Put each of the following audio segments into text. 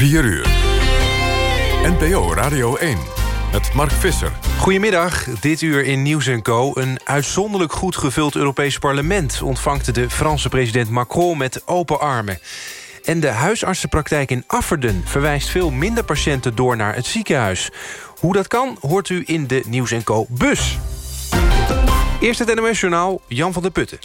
4 uur. NPO Radio 1 met Mark Visser. Goedemiddag, dit uur in Nieuws Co. Een uitzonderlijk goed gevuld Europees parlement... ontvangt de Franse president Macron met open armen. En de huisartsenpraktijk in Afferden verwijst veel minder patiënten door naar het ziekenhuis. Hoe dat kan, hoort u in de Nieuws Co. bus. Eerst het NOS-journaal, Jan van der Putten.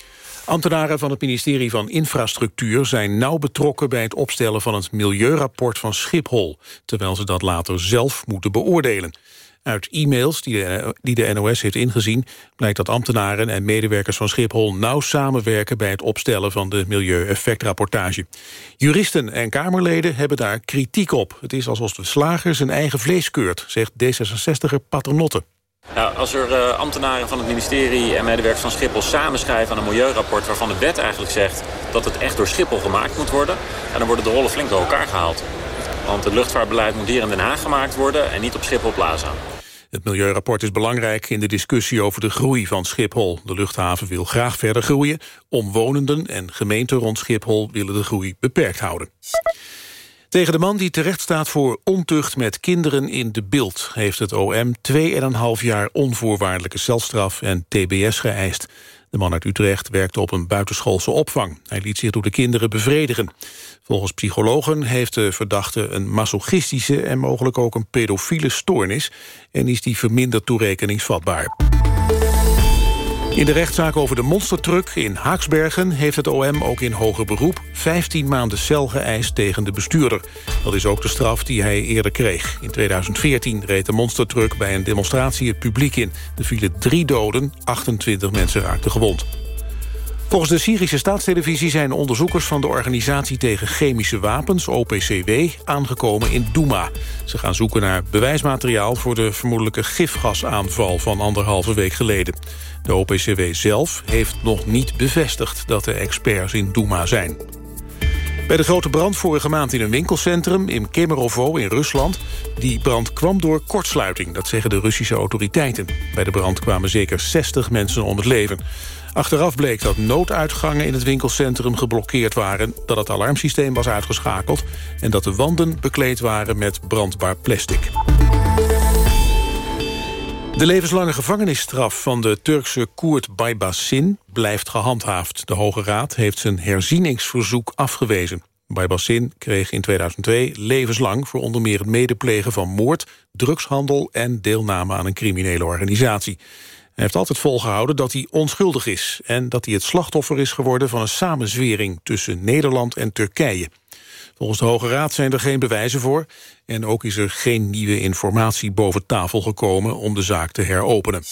Ambtenaren van het ministerie van Infrastructuur zijn nauw betrokken bij het opstellen van het milieurapport van Schiphol, terwijl ze dat later zelf moeten beoordelen. Uit e-mails die de, die de NOS heeft ingezien... blijkt dat ambtenaren en medewerkers van Schiphol... nauw samenwerken bij het opstellen van de milieueffectrapportage. Juristen en Kamerleden hebben daar kritiek op. Het is alsof de slager zijn eigen vlees keurt... zegt D66er Paternotte. Ja, als er uh, ambtenaren van het ministerie en medewerkers van Schiphol samenschrijven aan een milieurapport waarvan de wet eigenlijk zegt dat het echt door Schiphol gemaakt moet worden, en dan worden de rollen flink door elkaar gehaald. Want het luchtvaartbeleid moet hier in Den Haag gemaakt worden en niet op Schiphol Plaza. Het milieurapport is belangrijk in de discussie over de groei van Schiphol. De luchthaven wil graag verder groeien. Omwonenden en gemeenten rond Schiphol willen de groei beperkt houden. Tegen de man die terecht staat voor ontucht met kinderen in de beeld... heeft het OM 2,5 jaar onvoorwaardelijke celstraf en tbs geëist. De man uit Utrecht werkte op een buitenschoolse opvang. Hij liet zich door de kinderen bevredigen. Volgens psychologen heeft de verdachte een masochistische... en mogelijk ook een pedofiele stoornis... en is die verminderd toerekeningsvatbaar. In de rechtszaak over de monstertruck in Haaksbergen... heeft het OM ook in hoger beroep 15 maanden cel geëist tegen de bestuurder. Dat is ook de straf die hij eerder kreeg. In 2014 reed de monstertruck bij een demonstratie het publiek in. Er vielen drie doden, 28 mensen raakten gewond. Volgens de Syrische staatstelevisie zijn onderzoekers van de Organisatie tegen Chemische Wapens, OPCW, aangekomen in Douma. Ze gaan zoeken naar bewijsmateriaal voor de vermoedelijke gifgasaanval van anderhalve week geleden. De OPCW zelf heeft nog niet bevestigd dat de experts in Douma zijn. Bij de grote brand vorige maand in een winkelcentrum in Kemerovo in Rusland... die brand kwam door kortsluiting, dat zeggen de Russische autoriteiten. Bij de brand kwamen zeker 60 mensen om het leven. Achteraf bleek dat nooduitgangen in het winkelcentrum geblokkeerd waren... dat het alarmsysteem was uitgeschakeld... en dat de wanden bekleed waren met brandbaar plastic. De levenslange gevangenisstraf van de Turkse Koert Baybassin blijft gehandhaafd. De Hoge Raad heeft zijn herzieningsverzoek afgewezen. Baybassin kreeg in 2002 levenslang voor onder meer het medeplegen van moord, drugshandel en deelname aan een criminele organisatie. Hij heeft altijd volgehouden dat hij onschuldig is... en dat hij het slachtoffer is geworden van een samenzwering... tussen Nederland en Turkije. Volgens de Hoge Raad zijn er geen bewijzen voor... en ook is er geen nieuwe informatie boven tafel gekomen... om de zaak te heropenen.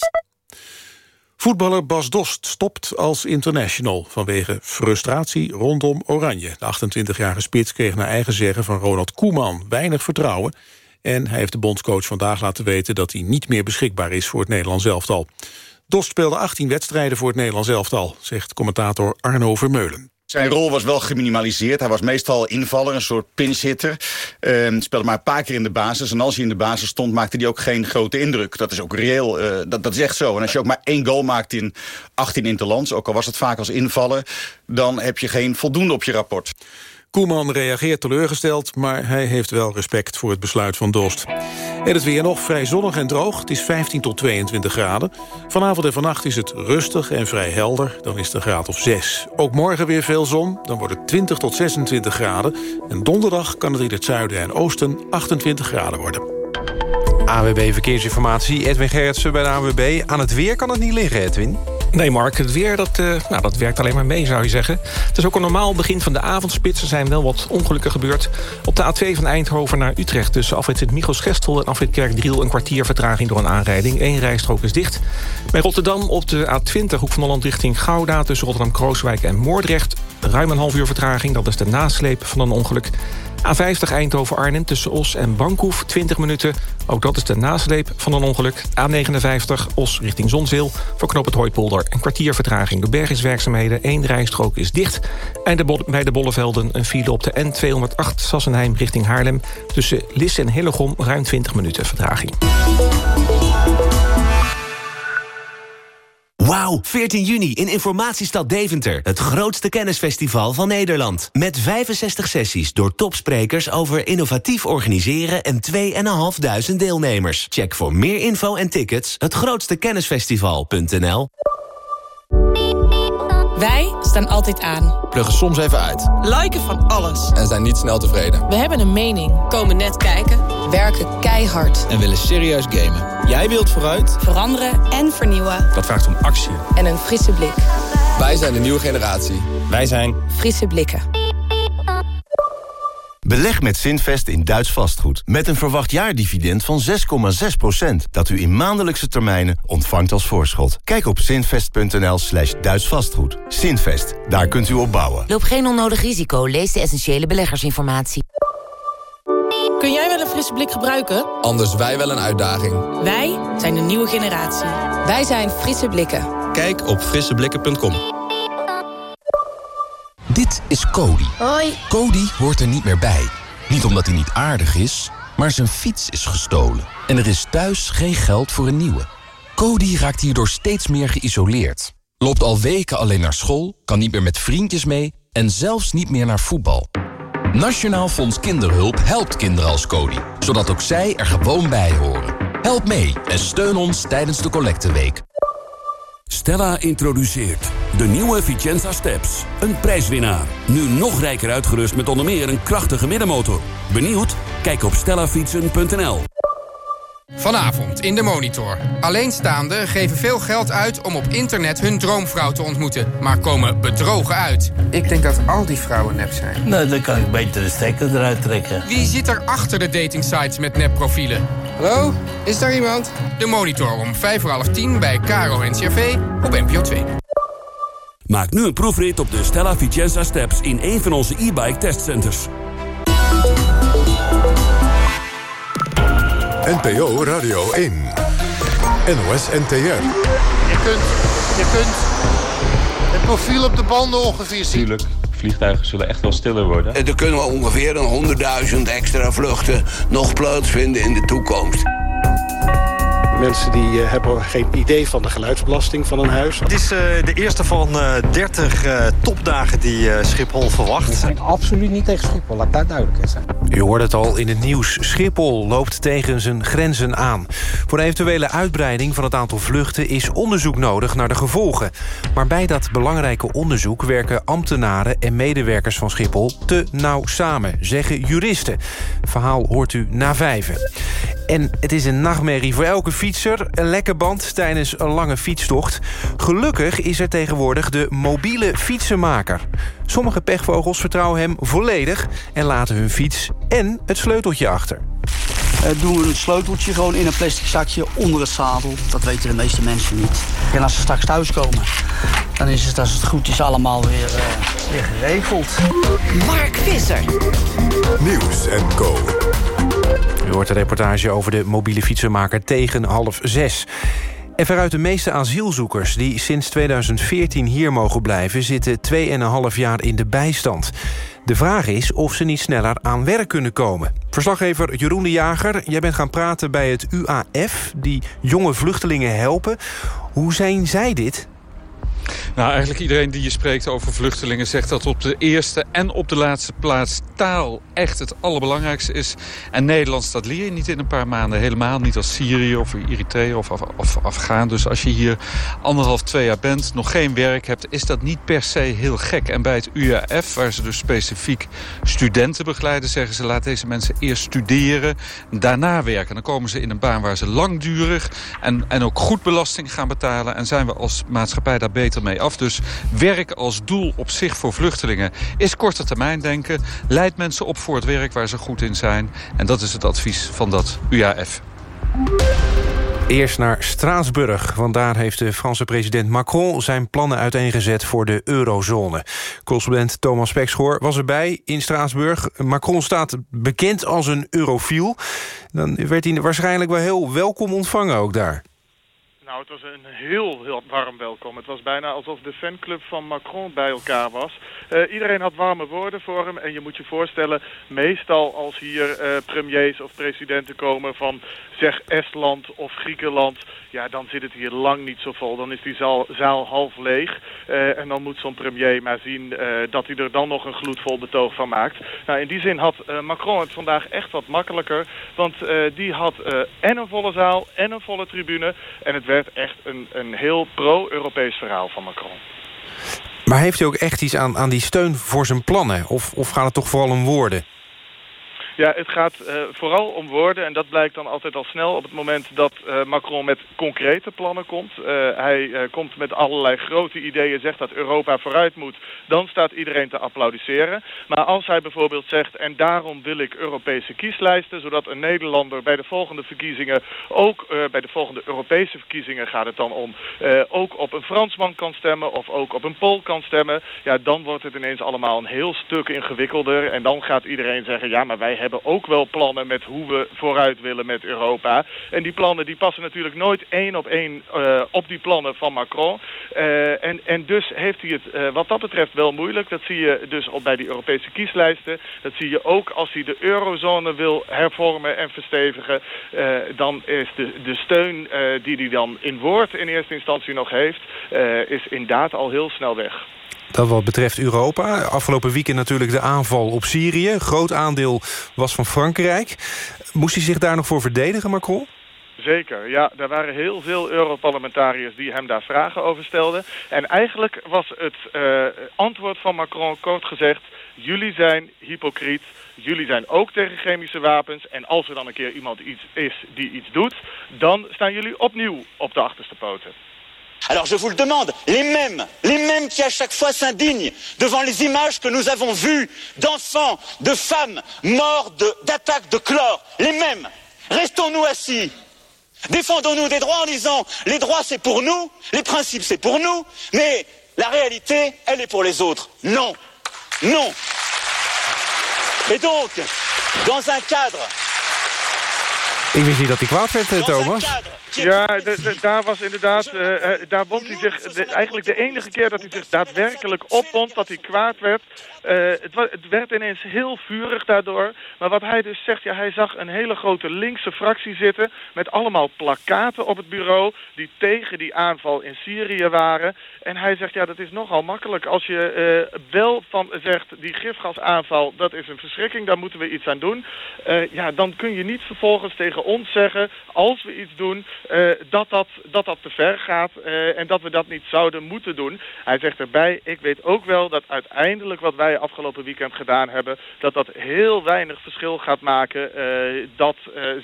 Voetballer Bas Dost stopt als international vanwege frustratie rondom Oranje. De 28-jarige spits kreeg naar eigen zeggen van Ronald Koeman weinig vertrouwen en hij heeft de bondscoach vandaag laten weten... dat hij niet meer beschikbaar is voor het Nederlands elftal. Dost speelde 18 wedstrijden voor het Nederlands elftal... zegt commentator Arno Vermeulen. Zijn rol was wel geminimaliseerd. Hij was meestal invaller, een soort pinchitter. Uh, speelde maar een paar keer in de basis. En als hij in de basis stond, maakte hij ook geen grote indruk. Dat is ook reëel. Uh, dat, dat is echt zo. En als je ook maar één goal maakt in 18 interlands... ook al was het vaak als invaller... dan heb je geen voldoende op je rapport. Koeman reageert teleurgesteld, maar hij heeft wel respect voor het besluit van Dost. En het weer nog vrij zonnig en droog. Het is 15 tot 22 graden. Vanavond en vannacht is het rustig en vrij helder. Dan is het een graad of 6. Ook morgen weer veel zon. Dan wordt het 20 tot 26 graden. En donderdag kan het in het zuiden en oosten 28 graden worden. AWB Verkeersinformatie, Edwin Gerritsen bij de AWB. Aan het weer kan het niet liggen, Edwin. Nee, Mark, het weer dat, uh, nou, dat werkt alleen maar mee, zou je zeggen. Het is ook een normaal begin van de avondspits. Er zijn wel wat ongelukken gebeurd. Op de A2 van Eindhoven naar Utrecht... tussen afrit Sint-Michels-Gestel en afrit Kerkdriel... een kwartier vertraging door een aanrijding. Eén rijstrook is dicht. Bij Rotterdam op de A20 Hoek van Holland richting Gouda... tussen Rotterdam-Krooswijk en Moordrecht... ruim een half uur vertraging. Dat is de nasleep van een ongeluk. A50 Eindhoven-Arnhem tussen Os en Bankhoef, 20 minuten. Ook dat is de nasleep van een ongeluk. A59 Os richting Zonzeel, voor knop het Hooipolder. Een kwartier vertraging door bergingswerkzaamheden. Eén rijstrook is dicht. En de bij de Bollevelden een file op de N208 Sassenheim richting Haarlem. Tussen Lisse en Hillegom ruim 20 minuten vertraging. Wauw, 14 juni in Informatiestad Deventer. Het grootste kennisfestival van Nederland. Met 65 sessies door topsprekers over innovatief organiseren... en 2.500 deelnemers. Check voor meer info en tickets hetgrootstekennisfestival.nl Wij staan altijd aan. Pluggen soms even uit. Liken van alles. En zijn niet snel tevreden. We hebben een mening. Komen net kijken. Werken keihard. En willen serieus gamen. Jij wilt vooruit. Veranderen en vernieuwen. Dat vraagt om actie. En een frisse blik. Wij zijn de nieuwe generatie. Wij zijn Frisse blikken. Beleg met Zinvest in Duits vastgoed. Met een verwacht jaardividend van 6,6%. Dat u in maandelijkse termijnen ontvangt als voorschot. Kijk op zinvest.nl slash Duits vastgoed. Zinvest, daar kunt u op bouwen. Loop geen onnodig risico. Lees de essentiële beleggersinformatie. Kun jij wel een frisse blik gebruiken? Anders wij wel een uitdaging. Wij zijn de nieuwe generatie. Wij zijn Frisse Blikken. Kijk op frisseblikken.com. Dit is Cody. Hoi. Cody hoort er niet meer bij. Niet omdat hij niet aardig is, maar zijn fiets is gestolen. En er is thuis geen geld voor een nieuwe. Cody raakt hierdoor steeds meer geïsoleerd. Loopt al weken alleen naar school, kan niet meer met vriendjes mee... en zelfs niet meer naar voetbal. Nationaal Fonds Kinderhulp helpt kinderen als Cody... zodat ook zij er gewoon bij horen. Help mee en steun ons tijdens de collecteweek. Stella introduceert de nieuwe Vicenza Steps. Een prijswinnaar. Nu nog rijker uitgerust met onder meer een krachtige middenmotor. Benieuwd? Kijk op stellafietsen.nl. Vanavond in de Monitor. Alleenstaanden geven veel geld uit om op internet hun droomvrouw te ontmoeten... maar komen bedrogen uit. Ik denk dat al die vrouwen nep zijn. Nou, dan kan ik beter de stekker eruit trekken. Wie zit er achter de datingsites met nepprofielen? Hallo? Is daar iemand? De Monitor om 5 voor half 10 bij Caro en CRV op NPO 2. Maak nu een proefrit op de Stella Vicenza Steps... in een van onze e-bike testcenters. NPO Radio 1. NOS NTR. Je kunt, je kunt het profiel op de banden ongeveer zien. Tuurlijk, vliegtuigen zullen echt wel stiller worden. Er kunnen wel ongeveer een 100.000 extra vluchten nog plaatsvinden in de toekomst. Mensen die uh, hebben geen idee van de geluidsbelasting van een huis. Het is uh, de eerste van uh, 30 topdagen die Schiphol verwacht. Ik ben absoluut niet tegen Schiphol, laat daar duidelijk zijn. U hoorde het al in het nieuws. Schiphol loopt tegen zijn grenzen aan. Voor eventuele uitbreiding van het aantal vluchten... is onderzoek nodig naar de gevolgen. Maar bij dat belangrijke onderzoek... werken ambtenaren en medewerkers van Schiphol te nauw samen, zeggen juristen. Verhaal hoort u na vijven. En het is een nachtmerrie voor elke fietser. Een lekke band tijdens een lange fietstocht. Gelukkig is er tegenwoordig de mobiele fietsenmaker. Sommige pechvogels vertrouwen hem volledig... en laten hun fiets en het sleuteltje achter. Uh, doen we een sleuteltje gewoon in een plastic zakje onder het zadel. Dat weten de meeste mensen niet. En als ze straks thuiskomen, dan is het als het goed is allemaal weer, uh, weer geregeld. Mark Visser. Nieuws en Co. U hoort een reportage over de mobiele fietsenmaker tegen half zes. En veruit de meeste asielzoekers die sinds 2014 hier mogen blijven... zitten 2,5 jaar in de bijstand. De vraag is of ze niet sneller aan werk kunnen komen. Verslaggever Jeroen de Jager, jij bent gaan praten bij het UAF... die jonge vluchtelingen helpen. Hoe zijn zij dit? Nou, eigenlijk iedereen die je spreekt over vluchtelingen zegt dat op de eerste en op de laatste plaats taal echt het allerbelangrijkste is. En Nederlands, dat leer je niet in een paar maanden. Helemaal niet als Syrië of Eritrea of, of, Afghaan. Dus als je hier anderhalf, twee jaar bent, nog geen werk hebt, is dat niet per se heel gek. En bij het UAF, waar ze dus specifiek studenten begeleiden, zeggen ze laat deze mensen eerst studeren, daarna werken. Dan komen ze in een baan waar ze langdurig en, en ook goed belasting gaan betalen. En zijn we als maatschappij daar beter mee af. Dus werk als doel op zich voor vluchtelingen is korte termijn denken. Leidt mensen op voor het werk waar ze goed in zijn. En dat is het advies van dat UAF. Eerst naar Straatsburg, want daar heeft de Franse president Macron... zijn plannen uiteengezet voor de eurozone. Correspondent Thomas Pekschoor was erbij in Straatsburg. Macron staat bekend als een eurofiel. Dan werd hij waarschijnlijk wel heel welkom ontvangen ook daar. Nou, het was een heel, heel warm welkom. Het was bijna alsof de fanclub van Macron bij elkaar was. Uh, iedereen had warme woorden voor hem. En je moet je voorstellen, meestal als hier uh, premiers of presidenten komen van zeg Estland of Griekenland... ja, dan zit het hier lang niet zo vol. Dan is die zaal, half leeg. Uh, en dan moet zo'n premier maar zien dat hij er dan nog een gloedvol betoog van maakt. Nou, in die zin had Macron het vandaag echt wat makkelijker. Want die had en een volle zaal en een volle tribune. En het werd echt een, een heel pro-Europees verhaal van Macron. Maar heeft u ook echt iets aan, aan die steun voor zijn plannen? Of, of gaat het toch vooral om woorden? Ja, het gaat uh, vooral om woorden en dat blijkt dan altijd al snel op het moment dat uh, Macron met concrete plannen komt. Uh, hij komt met allerlei grote ideeën, zegt dat Europa vooruit moet. Dan staat iedereen te applaudisseren. Maar als hij bijvoorbeeld zegt, en daarom wil ik Europese kieslijsten, zodat een Nederlander bij de volgende verkiezingen, ook bij de volgende Europese verkiezingen gaat het dan om, ook op een Fransman kan stemmen of ook op een Pool kan stemmen. Ja, dan wordt het ineens allemaal een heel stuk ingewikkelder en dan gaat iedereen zeggen, ja, maar wij hebben ook wel plannen met hoe we vooruit willen met Europa. En die plannen die passen natuurlijk nooit één op één uh, op die plannen van Macron. Uh, en, en dus heeft hij het uh, wat dat betreft wel moeilijk. Dat zie je dus op bij die Europese kieslijsten. Dat zie je ook als hij de eurozone wil hervormen en verstevigen. dan is de, de steun die hij dan in woord in eerste instantie nog heeft... is inderdaad al heel snel weg. Dat wat betreft Europa. Afgelopen weekend natuurlijk de aanval op Syrië. Groot aandeel was van Frankrijk. Moest hij zich daar nog voor verdedigen, Macron? Zeker, ja. Er waren heel veel Europarlementariërs die hem daar vragen over stelden. En eigenlijk was het uh, antwoord van Macron kort gezegd... jullie zijn hypocriet, jullie zijn ook tegen chemische wapens... en als er dan een keer iemand iets is die iets doet... dan staan jullie opnieuw op de achterste poten. Alors je vous le demande, les mêmes, les mêmes qui à chaque fois s'indignent devant les images que nous avons vues d'enfants, de femmes morts d'attaques de, de chlore, les mêmes, restons-nous assis Défendons-nous des droits en disant les droits c'est pour nous, les principes c'est pour nous, mais la réalité, elle est pour les autres. Non, non. Et donc, dans un cadre Ik wist niet dat hij kwaad werd, Thomas. Ja, de, de, daar was inderdaad, uh, daar bond hij zich, eigenlijk de enige keer dat hij zich daadwerkelijk opbond, dat hij kwaad werd. Uh, het, werd ineens heel vurig daardoor. Maar wat hij dus zegt, ja, hij zag een hele grote linkse fractie zitten met allemaal plakaten op het bureau die tegen die aanval in Syrië waren. En hij zegt, ja, dat is nogal makkelijk. Als je wel van zegt, die gifgasaanval, dat is een verschrikking, daar moeten we iets aan doen. Ja, dan kun je niet vervolgens tegen ons zeggen, als we iets doen, uh, dat, dat, dat dat te ver gaat uh, en dat we dat niet zouden moeten doen. Hij zegt erbij, ik weet ook wel dat uiteindelijk wat wij afgelopen weekend gedaan hebben, dat dat heel weinig verschil gaat maken. Uh, dat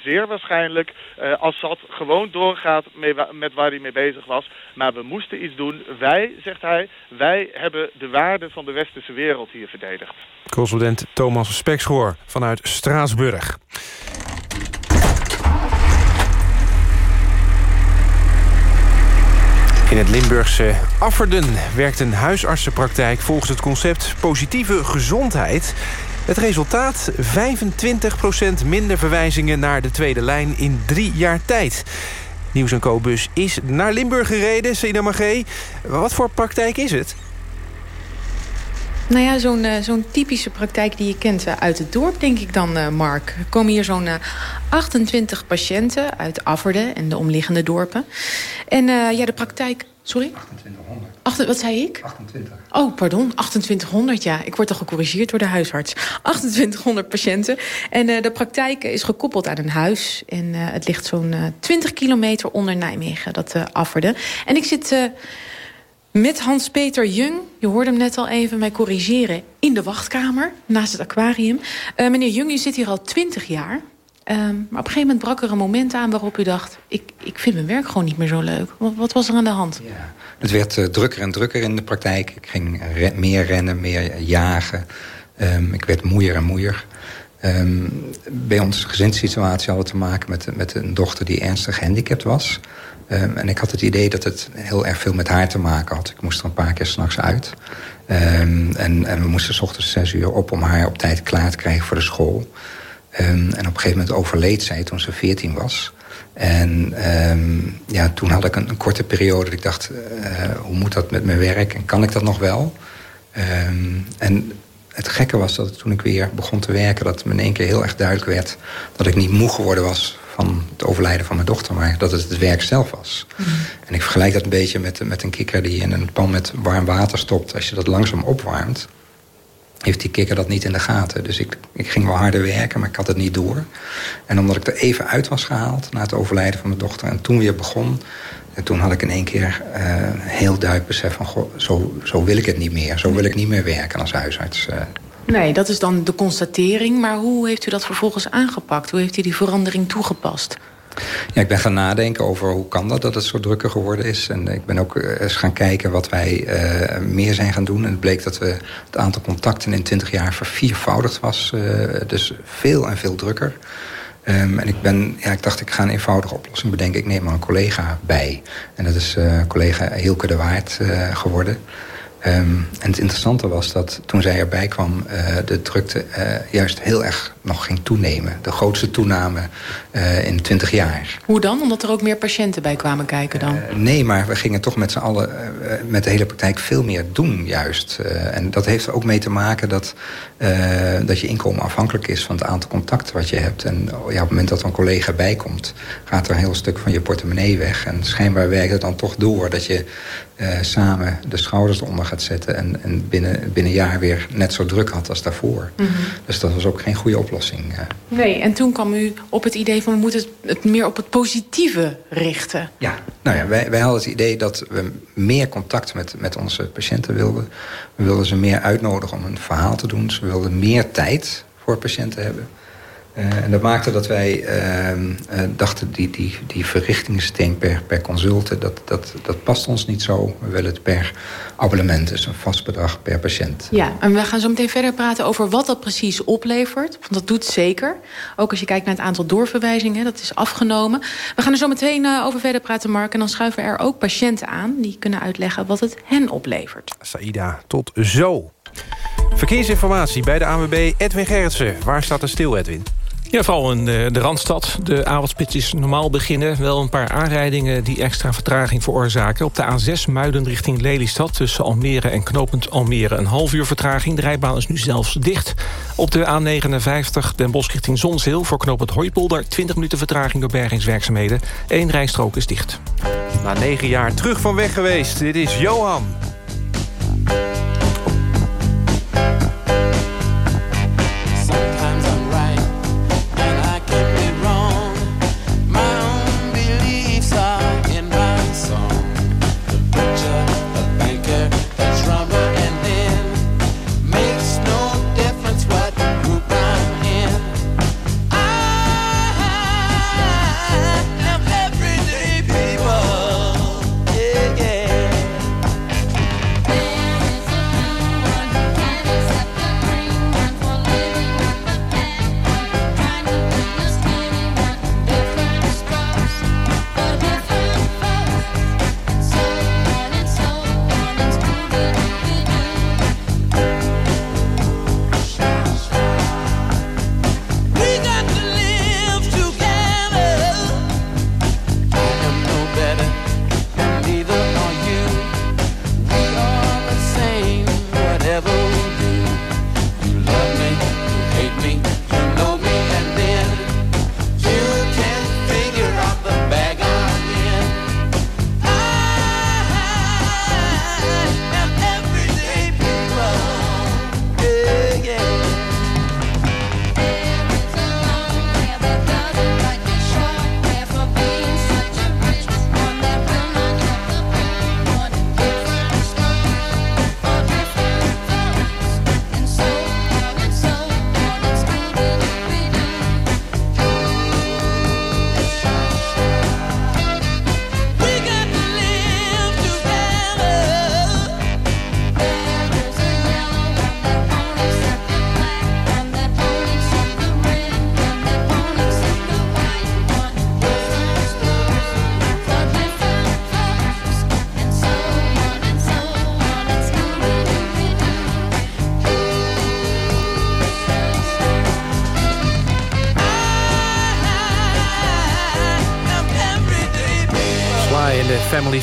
zeer waarschijnlijk Assad gewoon doorgaat mee, met waar hij mee bezig was. Maar we moesten iets doen. Wij, zegt hij, wij hebben de waarden van de westerse wereld hier verdedigd. Correspondent Thomas Spekschoor vanuit Straatsburg. In het Limburgse Afferden werkt een huisartsenpraktijk volgens het concept positieve gezondheid. Het resultaat 25% minder verwijzingen naar de tweede lijn in drie jaar tijd. Nieuws en Co-bus is naar Limburg gereden, Sina Magé. Wat voor praktijk is het? Nou ja, zo'n uh, zo'n typische praktijk die je kent uh, uit het dorp, denk ik dan, uh, Mark. Er komen hier zo'n 28 patiënten uit Afferden en de omliggende dorpen. En ja, de praktijk... Sorry? 2800. Acht, wat zei ik? 28. Oh, pardon. 2800, ja. Ik word toch gecorrigeerd door de huisarts. 2800 patiënten. En de praktijk is gekoppeld aan een huis. En het ligt zo'n 20 kilometer onder Nijmegen, dat Afferden. En ik zit met Hans-Peter Jung, je hoorde hem net al even mij corrigeren... in de wachtkamer, naast het aquarium. Uh, meneer Jung, u zit hier al twintig jaar. Uh, maar op een gegeven moment brak er een moment aan waarop u dacht... ik, ik vind mijn werk gewoon niet meer zo leuk. Wat, wat was er aan de hand? Ja, het werd uh, drukker en drukker in de praktijk. Ik ging meer rennen, meer jagen. Um, ik werd moeier en moeier. Um, bij onze gezinssituatie hadden we te maken met, met een dochter die ernstig gehandicapt was... Um, en ik had het idee dat het heel erg veel met haar te maken had. Ik moest er een paar keer s'nachts uit. Um, en, we moesten s ochtends zes uur op om haar op tijd klaar te krijgen voor de school. Um, en op een gegeven moment overleed zij toen ze veertien was. En ehm, ja, toen had ik een, korte periode dat ik dacht... hoe moet dat met mijn werk en kan ik dat nog wel? Ehm, en het gekke was dat toen ik weer begon te werken... dat me in één keer heel erg duidelijk werd... dat ik niet moe geworden was van het overlijden van mijn dochter... maar dat het het werk zelf was. Mhm. En ik vergelijk dat een beetje met, met een kikker die in een pan met warm water stopt. Als je dat langzaam opwarmt, heeft die kikker dat niet in de gaten. Dus ik, ik ging wel harder werken, maar ik had het niet door. En omdat ik er even uit was gehaald na het overlijden van mijn dochter... en toen weer begon, en toen had ik in één keer uh, heel duidelijk besef van... Goh, zo, zo wil ik het niet meer. Zo wil ik niet meer werken als huisarts. Uh, Nee, dat is dan de constatering. Maar hoe heeft u dat vervolgens aangepakt? Hoe heeft u die verandering toegepast? Ja, ik ben gaan nadenken over hoe kan dat, dat het zo drukker geworden is. En ik ben ook eh, eens gaan kijken wat wij uh, meer zijn gaan doen. En het bleek dat we het aantal contacten in 20 jaar verviervoudigd was. Uh, dus veel en veel drukker. Um, en ik, ben, ja, ik dacht, ik ga een eenvoudige oplossing bedenken. Ik neem maar een collega bij. En dat is collega Hilke de Waard geworden. Um, en het interessante was dat toen zij erbij kwam... Uh, de drukte uh, juist heel erg nog ging toenemen. De grootste toename uh, in 20 jaar. Hoe dan? Omdat er ook meer patiënten bij kwamen kijken dan? nee, maar we gingen toch met z'n allen... met de hele praktijk veel meer doen juist. en dat heeft er ook mee te maken dat, dat je inkomen afhankelijk is... van het aantal contacten wat je hebt. En ja, op het moment dat er een collega bijkomt... gaat er een heel stuk van je portemonnee weg. En schijnbaar werkt het dan toch door dat je samen de schouders eronder gaat zetten... en, en binnen, binnen een jaar weer net zo druk had als daarvoor. Mm -hmm. Dus dat was ook geen goede oplossing. Nee, en toen kwam u op het idee van... we moeten het meer op het positieve richten. Ja, nou ja, wij, wij hadden het idee dat we meer contact met, met onze patiënten wilden. We wilden ze meer uitnodigen om een verhaal te doen. Ze wilden meer tijd voor patiënten hebben. Uh, en dat maakte dat wij uh, uh, dachten, die, die, die verrichtingssysteem per, per consulte, dat, dat, dat past ons niet zo. We willen het per abonnement, dus een vast bedrag per patiënt. Ja, en we gaan zo meteen verder praten over wat dat precies oplevert. Want dat doet zeker. Ook als je kijkt naar het aantal doorverwijzingen, dat is afgenomen. We gaan er zo meteen over verder praten, Mark. En dan schuiven er ook patiënten aan die kunnen uitleggen wat het hen oplevert. Saida, tot zo. Verkeersinformatie bij de ANWB Edwin Gerritsen. Waar staat er stil, Edwin? Ja, vooral in de, de Randstad. De avondspits is normaal beginnen. Wel een paar aanrijdingen die extra vertraging veroorzaken. Op de A6 Muiden richting Lelystad tussen Almere en knooppunt Almere... een half uur vertraging. De rijbaan is nu zelfs dicht. Op de A59 Den Bosch richting Zonsheel voor knooppunt Hooipolder... 20 minuten vertraging door bergingswerkzaamheden. Eén rijstrook is dicht. Na negen jaar terug van weg geweest. Dit is Johan.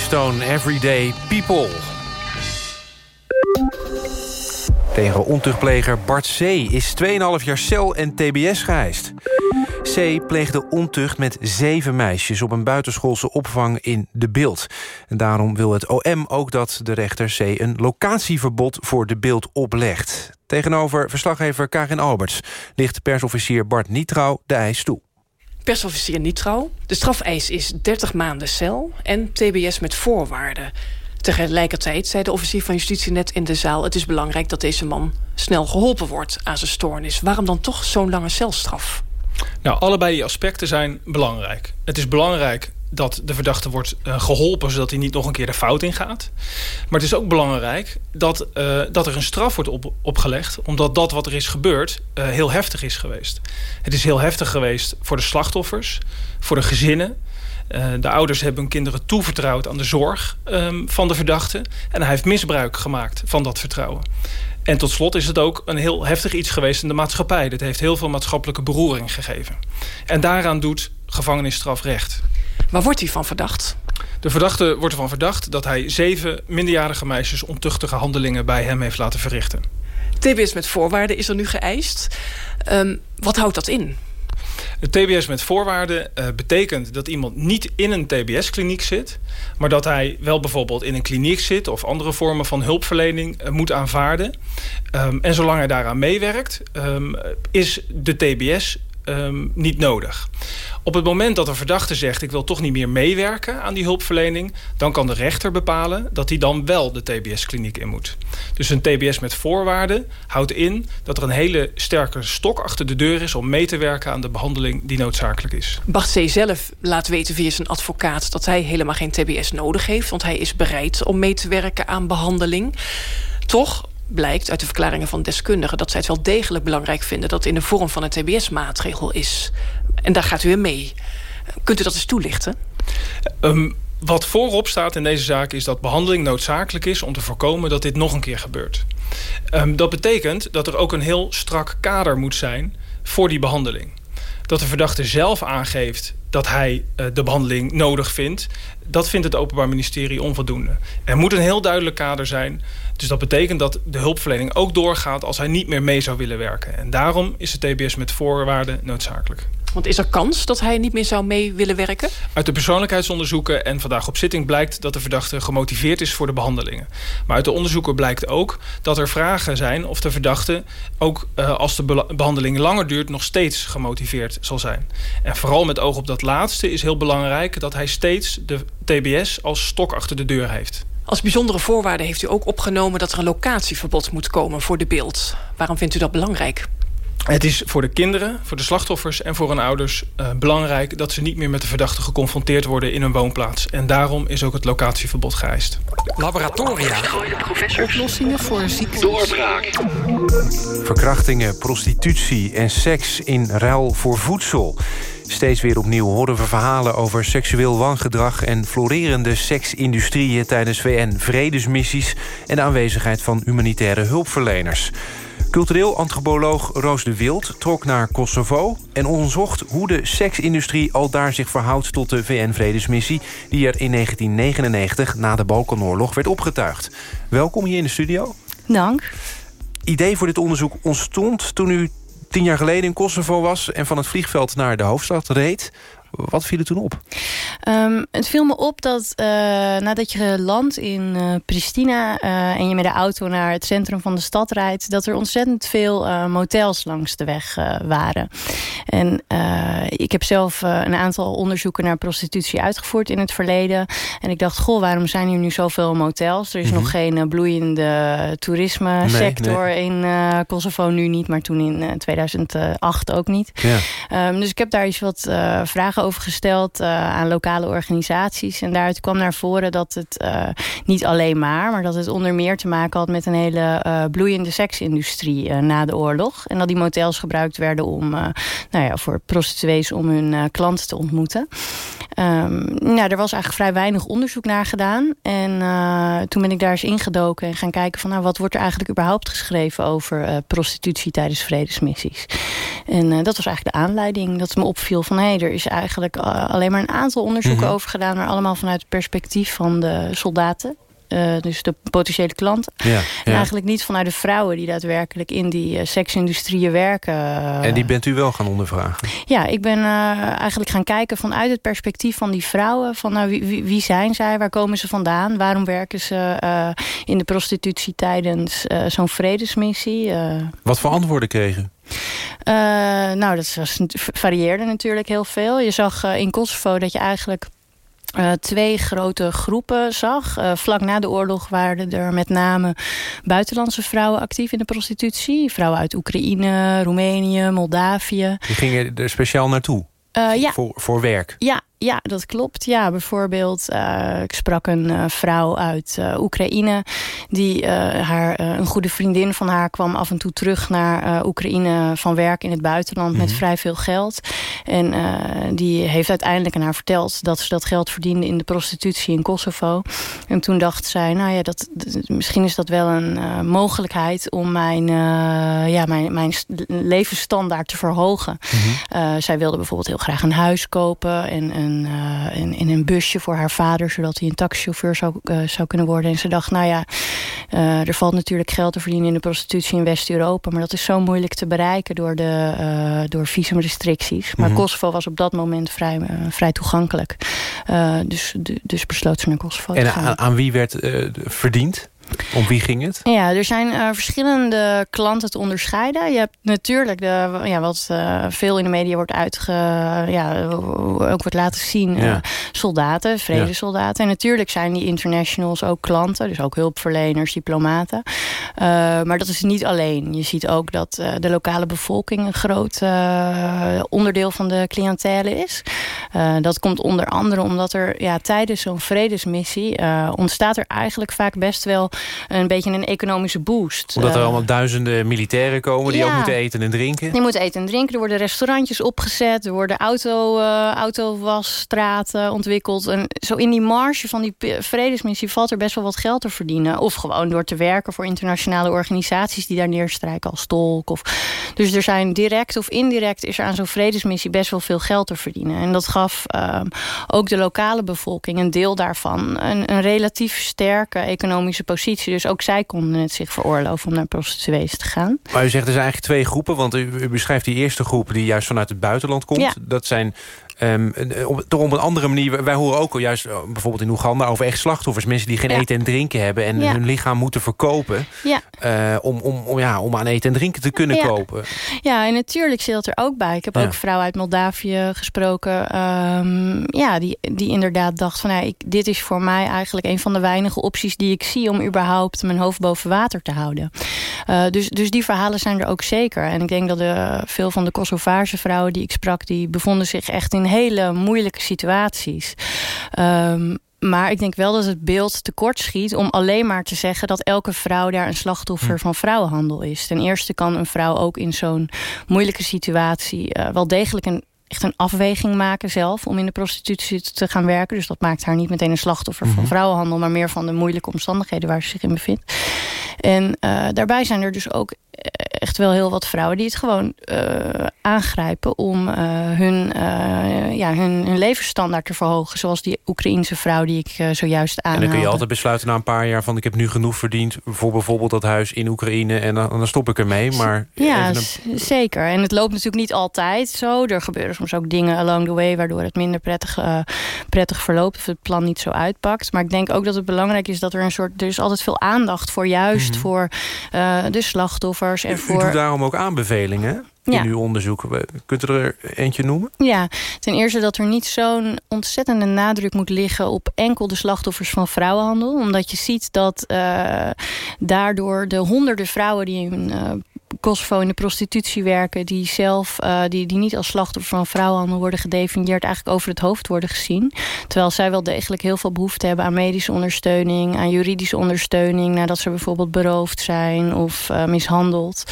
Stone, Everyday People. Tegen ontuchtpleger Bart C. is 2,5 jaar cel en tbs geëist. C. pleegde ontucht met zeven meisjes op een buitenschoolse opvang in De Beeld. En daarom wil het OM ook dat de rechter C. een locatieverbod voor De Beeld oplegt. Tegenover verslaggever Karin Alberts ligt persofficier Bart Nietrouw de eis toe persofficier niet trouw. De strafeis is 30 maanden cel en tbs met voorwaarden. Tegelijkertijd zei de officier van justitie net in de zaal... het is belangrijk dat deze man snel geholpen wordt aan zijn stoornis. Waarom dan toch zo'n lange celstraf? Nou, allebei die aspecten zijn belangrijk. Het is belangrijk dat de verdachte wordt uh, geholpen... zodat hij niet nog een keer de fout ingaat. Maar het is ook belangrijk dat, uh, dat er een straf wordt op, opgelegd... omdat dat wat er is gebeurd uh, heel heftig is geweest. Het is heel heftig geweest voor de slachtoffers, voor de gezinnen... de ouders hebben hun kinderen toevertrouwd aan de zorg um, van de verdachte. En hij heeft misbruik gemaakt van dat vertrouwen. En tot slot is het ook een heel heftig iets geweest in de maatschappij. Dit heeft heel veel maatschappelijke beroering gegeven. En daaraan doet gevangenisstraf recht. Waar wordt hij van verdacht? De verdachte wordt ervan verdacht dat hij zeven minderjarige meisjes... ontuchtige handelingen bij hem heeft laten verrichten. TBS met voorwaarden is er nu geëist. Um, wat houdt dat in? Het TBS met voorwaarden uh, betekent dat iemand niet in een TBS-kliniek zit... maar dat hij wel bijvoorbeeld in een kliniek zit... of andere vormen van hulpverlening uh, moet aanvaarden. Um, en zolang hij daaraan meewerkt, um, is de TBS um, niet nodig. Op het moment dat een verdachte zegt... ik wil toch niet meer meewerken aan die hulpverlening... dan kan de rechter bepalen dat hij dan wel de TBS-kliniek in moet. Dus een TBS met voorwaarden houdt in... dat er een hele sterke stok achter de deur is... om mee te werken aan de behandeling die noodzakelijk is. Bart C. zelf laat weten via zijn advocaat... dat hij helemaal geen TBS nodig heeft... want hij is bereid om mee te werken aan behandeling. Toch blijkt uit de verklaringen van deskundigen... dat zij het wel degelijk belangrijk vinden... dat in de vorm van een TBS-maatregel is. En daar gaat u in mee. Kunt u dat eens toelichten? Um, wat voorop staat in deze zaak is dat behandeling noodzakelijk is... om te voorkomen dat dit nog een keer gebeurt. Um, dat betekent dat er ook een heel strak kader moet zijn voor die behandeling. Dat de verdachte zelf aangeeft dat hij uh, de behandeling nodig vindt... dat vindt het Openbaar Ministerie onvoldoende. Er moet een heel duidelijk kader zijn dus dat betekent dat de hulpverlening ook doorgaat... als hij niet meer mee zou willen werken. En daarom is de TBS met voorwaarden noodzakelijk. Want is er kans dat hij niet meer zou mee willen werken? Uit de persoonlijkheidsonderzoeken en vandaag op zitting blijkt... dat de verdachte gemotiveerd is voor de behandelingen. Maar uit de onderzoeken blijkt ook dat er vragen zijn... of de verdachte ook uh, als de behandeling langer duurt... nog steeds gemotiveerd zal zijn. En vooral met oog op dat laatste is heel belangrijk... dat hij steeds de TBS als stok achter de deur heeft. Als bijzondere voorwaarde heeft u ook opgenomen... dat er een locatieverbod moet komen voor de beeld. Waarom vindt u dat belangrijk? Het is voor de kinderen, voor de slachtoffers en voor hun ouders uh, belangrijk... dat ze niet meer met de verdachte geconfronteerd worden in hun woonplaats. En daarom is ook het locatieverbod geëist. Laboratoria. Oplossingen voor ziektes. Doorbraak. Verkrachtingen, prostitutie en seks in ruil voor voedsel. Steeds weer opnieuw horen we verhalen over seksueel wangedrag... en florerende seksindustrieën tijdens VN-vredesmissies... en de aanwezigheid van humanitaire hulpverleners. Cultureel antropoloog Roos de Wild trok naar Kosovo... en onderzocht hoe de seksindustrie al daar zich verhoudt... tot de VN-vredesmissie die er in 1999 na de Balkanoorlog werd opgetuigd. Welkom hier in de studio. Dank. Idee voor dit onderzoek ontstond toen u tien jaar geleden in Kosovo was... en van het vliegveld naar de hoofdstad reed. Wat viel er toen op? Um, het viel me op dat uh, nadat je landt in uh, Pristina... Uh, en je met de auto naar het centrum van de stad rijdt... dat er ontzettend veel motels langs de weg waren. En ik heb zelf een aantal onderzoeken naar prostitutie uitgevoerd in het verleden. En ik dacht, goh, waarom zijn hier nu zoveel motels? Er is mm -hmm. nog geen bloeiende toerisme sector nee, nee. in Kosovo. Nu niet, maar toen in 2008 ook niet. Ja. Um, dus ik heb daar eens wat vragen over gesteld uh, aan lokale organisaties. En daaruit kwam naar voren dat het uh, niet alleen maar... maar dat het onder meer te maken had met een hele uh, bloeiende seksindustrie na de oorlog. En dat die motels gebruikt werden om, nou ja, voor prostituees om hun klanten te ontmoeten. Um, nou, er was eigenlijk vrij weinig onderzoek naar gedaan. En uh, toen ben ik daar eens ingedoken en gaan kijken van... nou, wat wordt er eigenlijk überhaupt geschreven over uh, prostitutie tijdens vredesmissies. En uh, dat was eigenlijk de aanleiding dat me opviel van... hé, hey, er is eigenlijk alleen maar een aantal onderzoeken mm -hmm. over gedaan... maar allemaal vanuit het perspectief van de soldaten uh, dus de potentiële klanten. Ja, ja. En eigenlijk niet vanuit de vrouwen die daadwerkelijk in die uh, seksindustrieën werken. En die bent u wel gaan ondervragen? Ja, ik ben eigenlijk gaan kijken vanuit het perspectief van die vrouwen. Van nou, wie, wie, zijn zij? Waar komen ze vandaan? Waarom werken ze in de prostitutie tijdens zo'n vredesmissie? Wat voor antwoorden kregen? Nou, dat was, varieerde natuurlijk heel veel. Je zag in Kosovo dat je eigenlijk uh, twee grote groepen zag. Uh, vlak na de oorlog waren er met name buitenlandse vrouwen actief in de prostitutie. Vrouwen uit Oekraïne, Roemenië, Moldavië. Die gingen er speciaal naartoe? Uh, ja. Voor, voor werk? Ja, ja, dat klopt. Ja, bijvoorbeeld, uh, ik sprak een uh, vrouw uit uh, Oekraïne. Die haar, een goede vriendin van haar kwam af en toe terug naar Oekraïne van werk in het buitenland mm -hmm. met mhm. vrij veel geld. En die heeft uiteindelijk aan haar verteld dat ze dat geld verdiende in de prostitutie in Kosovo. En toen dacht zij, nou ja, dat, misschien is dat wel een mogelijkheid om mijn, ja, mijn, mijn levensstandaard te verhogen. Mm -hmm. zij wilde bijvoorbeeld heel graag een huis kopen en een, uh, in, in, een busje voor haar vader... zodat hij een taxichauffeur zou, uh, zou kunnen worden. En ze dacht, nou ja, uh, er valt natuurlijk geld te verdienen in de prostitutie in West-Europa... maar dat is zo moeilijk te bereiken door, de, door visumrestricties. Maar mm -hmm. Kosovo was op dat moment vrij, vrij toegankelijk. dus, dus besloot ze naar Kosovo en te gaan. En aan wie werd verdiend? Om wie ging het? Ja, er zijn uh, verschillende klanten te onderscheiden. Je hebt natuurlijk de, ja, wat uh, veel in de media wordt uitge, ja, ook wordt laten zien. Ja. Uh, soldaten, vredesoldaten. En natuurlijk zijn die internationals ook klanten. Dus ook hulpverleners, diplomaten. maar dat is niet alleen. Je ziet ook dat de lokale bevolking een groot onderdeel van de cliëntele is. dat komt onder andere omdat er ja, tijdens zo'n vredesmissie ontstaat er eigenlijk vaak best wel een beetje een economische boost. Omdat er allemaal duizenden militairen komen die ja, ook moeten eten en drinken? Die moeten eten en drinken. Er worden restaurantjes opgezet. Er worden auto, uh, autowasstraten ontwikkeld. En zo in die marge van die vredesmissie valt er best wel wat geld te verdienen. Of gewoon door te werken voor internationale organisaties die daar neerstrijken als tolk. Of... Dus er zijn direct of indirect is er aan zo'n vredesmissie best wel veel geld te verdienen. En dat gaf uh, ook de lokale bevolking een deel daarvan. Een, een relatief sterke economische positie dus ook zij konden het zich veroorloven om naar prostituees te gaan. Maar u zegt er zijn eigenlijk twee groepen. Want u, u beschrijft die eerste groep die juist vanuit het buitenland komt. Ja. Dat zijn Um, toch op een andere manier. Wij horen ook al juist eh, bijvoorbeeld in Oeganda over echt slachtoffers. Mensen die geen ja. eten en drinken hebben. En ja. hun lichaam moeten verkopen. Ja. Uh, om, om, om, ja, om aan eten en drinken te kunnen kopen. Ja, en natuurlijk zit er ook bij. Ik heb ook vrouwen uit Moldavië gesproken. Um, ja, die, die inderdaad dacht van... Ja, ik, dit is voor mij eigenlijk een van de weinige opties die ik zie... om überhaupt mijn hoofd boven water te houden. Uh, dus, dus die verhalen zijn er ook zeker. En ik denk dat de, veel van de Kosovaarse vrouwen die ik sprak... die bevonden zich echt in hele moeilijke situaties. Um, maar ik denk wel dat het beeld tekort schiet om alleen maar te zeggen... dat elke vrouw daar een slachtoffer hm. van vrouwenhandel is. Ten eerste kan een vrouw ook in zo'n moeilijke situatie... Uh, wel degelijk een echt een afweging maken zelf om in de prostitutie te gaan werken. Dus dat maakt haar niet meteen een slachtoffer mm -hmm. van vrouwenhandel... maar meer van de moeilijke omstandigheden waar ze zich in bevindt. En uh, daarbij zijn er dus ook echt wel heel wat vrouwen die het gewoon uh, aangrijpen om uh, hun, uh, ja, hun, hun, levensstandaard te verhogen. Zoals die Oekraïense vrouw die ik zojuist aanhaalde. En dan kun je altijd besluiten na een paar jaar van ik heb nu genoeg verdiend voor bijvoorbeeld dat huis in Oekraïne en dan, dan stop ik ermee. Maar ja, een... zeker. En het loopt natuurlijk niet altijd zo. Er gebeuren soms ook dingen along the way waardoor het minder prettig, prettig verloopt of het plan niet zo uitpakt. Maar ik denk ook dat het belangrijk is dat er een soort, er is altijd veel aandacht voor juist mm -hmm. voor de slachtoffers en voor u doet daarom ook aanbevelingen in ja. uw onderzoek. Kunt u er eentje noemen? Ja, ten eerste dat er niet zo'n ontzettende nadruk moet liggen... op enkel de slachtoffers van vrouwenhandel. Omdat je ziet dat uh, daardoor de honderden vrouwen... die in uh, Kosovo in de prostitutie werken... die zelf, uh, die, die niet als slachtoffer van vrouwenhandel worden gedefinieerd... eigenlijk over het hoofd worden gezien. Terwijl zij wel degelijk heel veel behoefte hebben aan medische ondersteuning... aan juridische ondersteuning nadat ze bijvoorbeeld beroofd zijn of uh, mishandeld.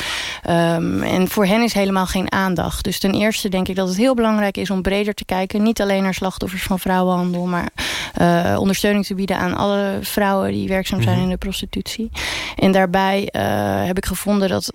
Um, en voor hen is helemaal geen aandacht. Dus ten eerste denk ik dat het heel belangrijk is om breder te kijken. Niet alleen naar slachtoffers van vrouwenhandel... maar uh, ondersteuning te bieden aan alle vrouwen die werkzaam zijn mm -hmm. in de prostitutie. En daarbij heb ik gevonden dat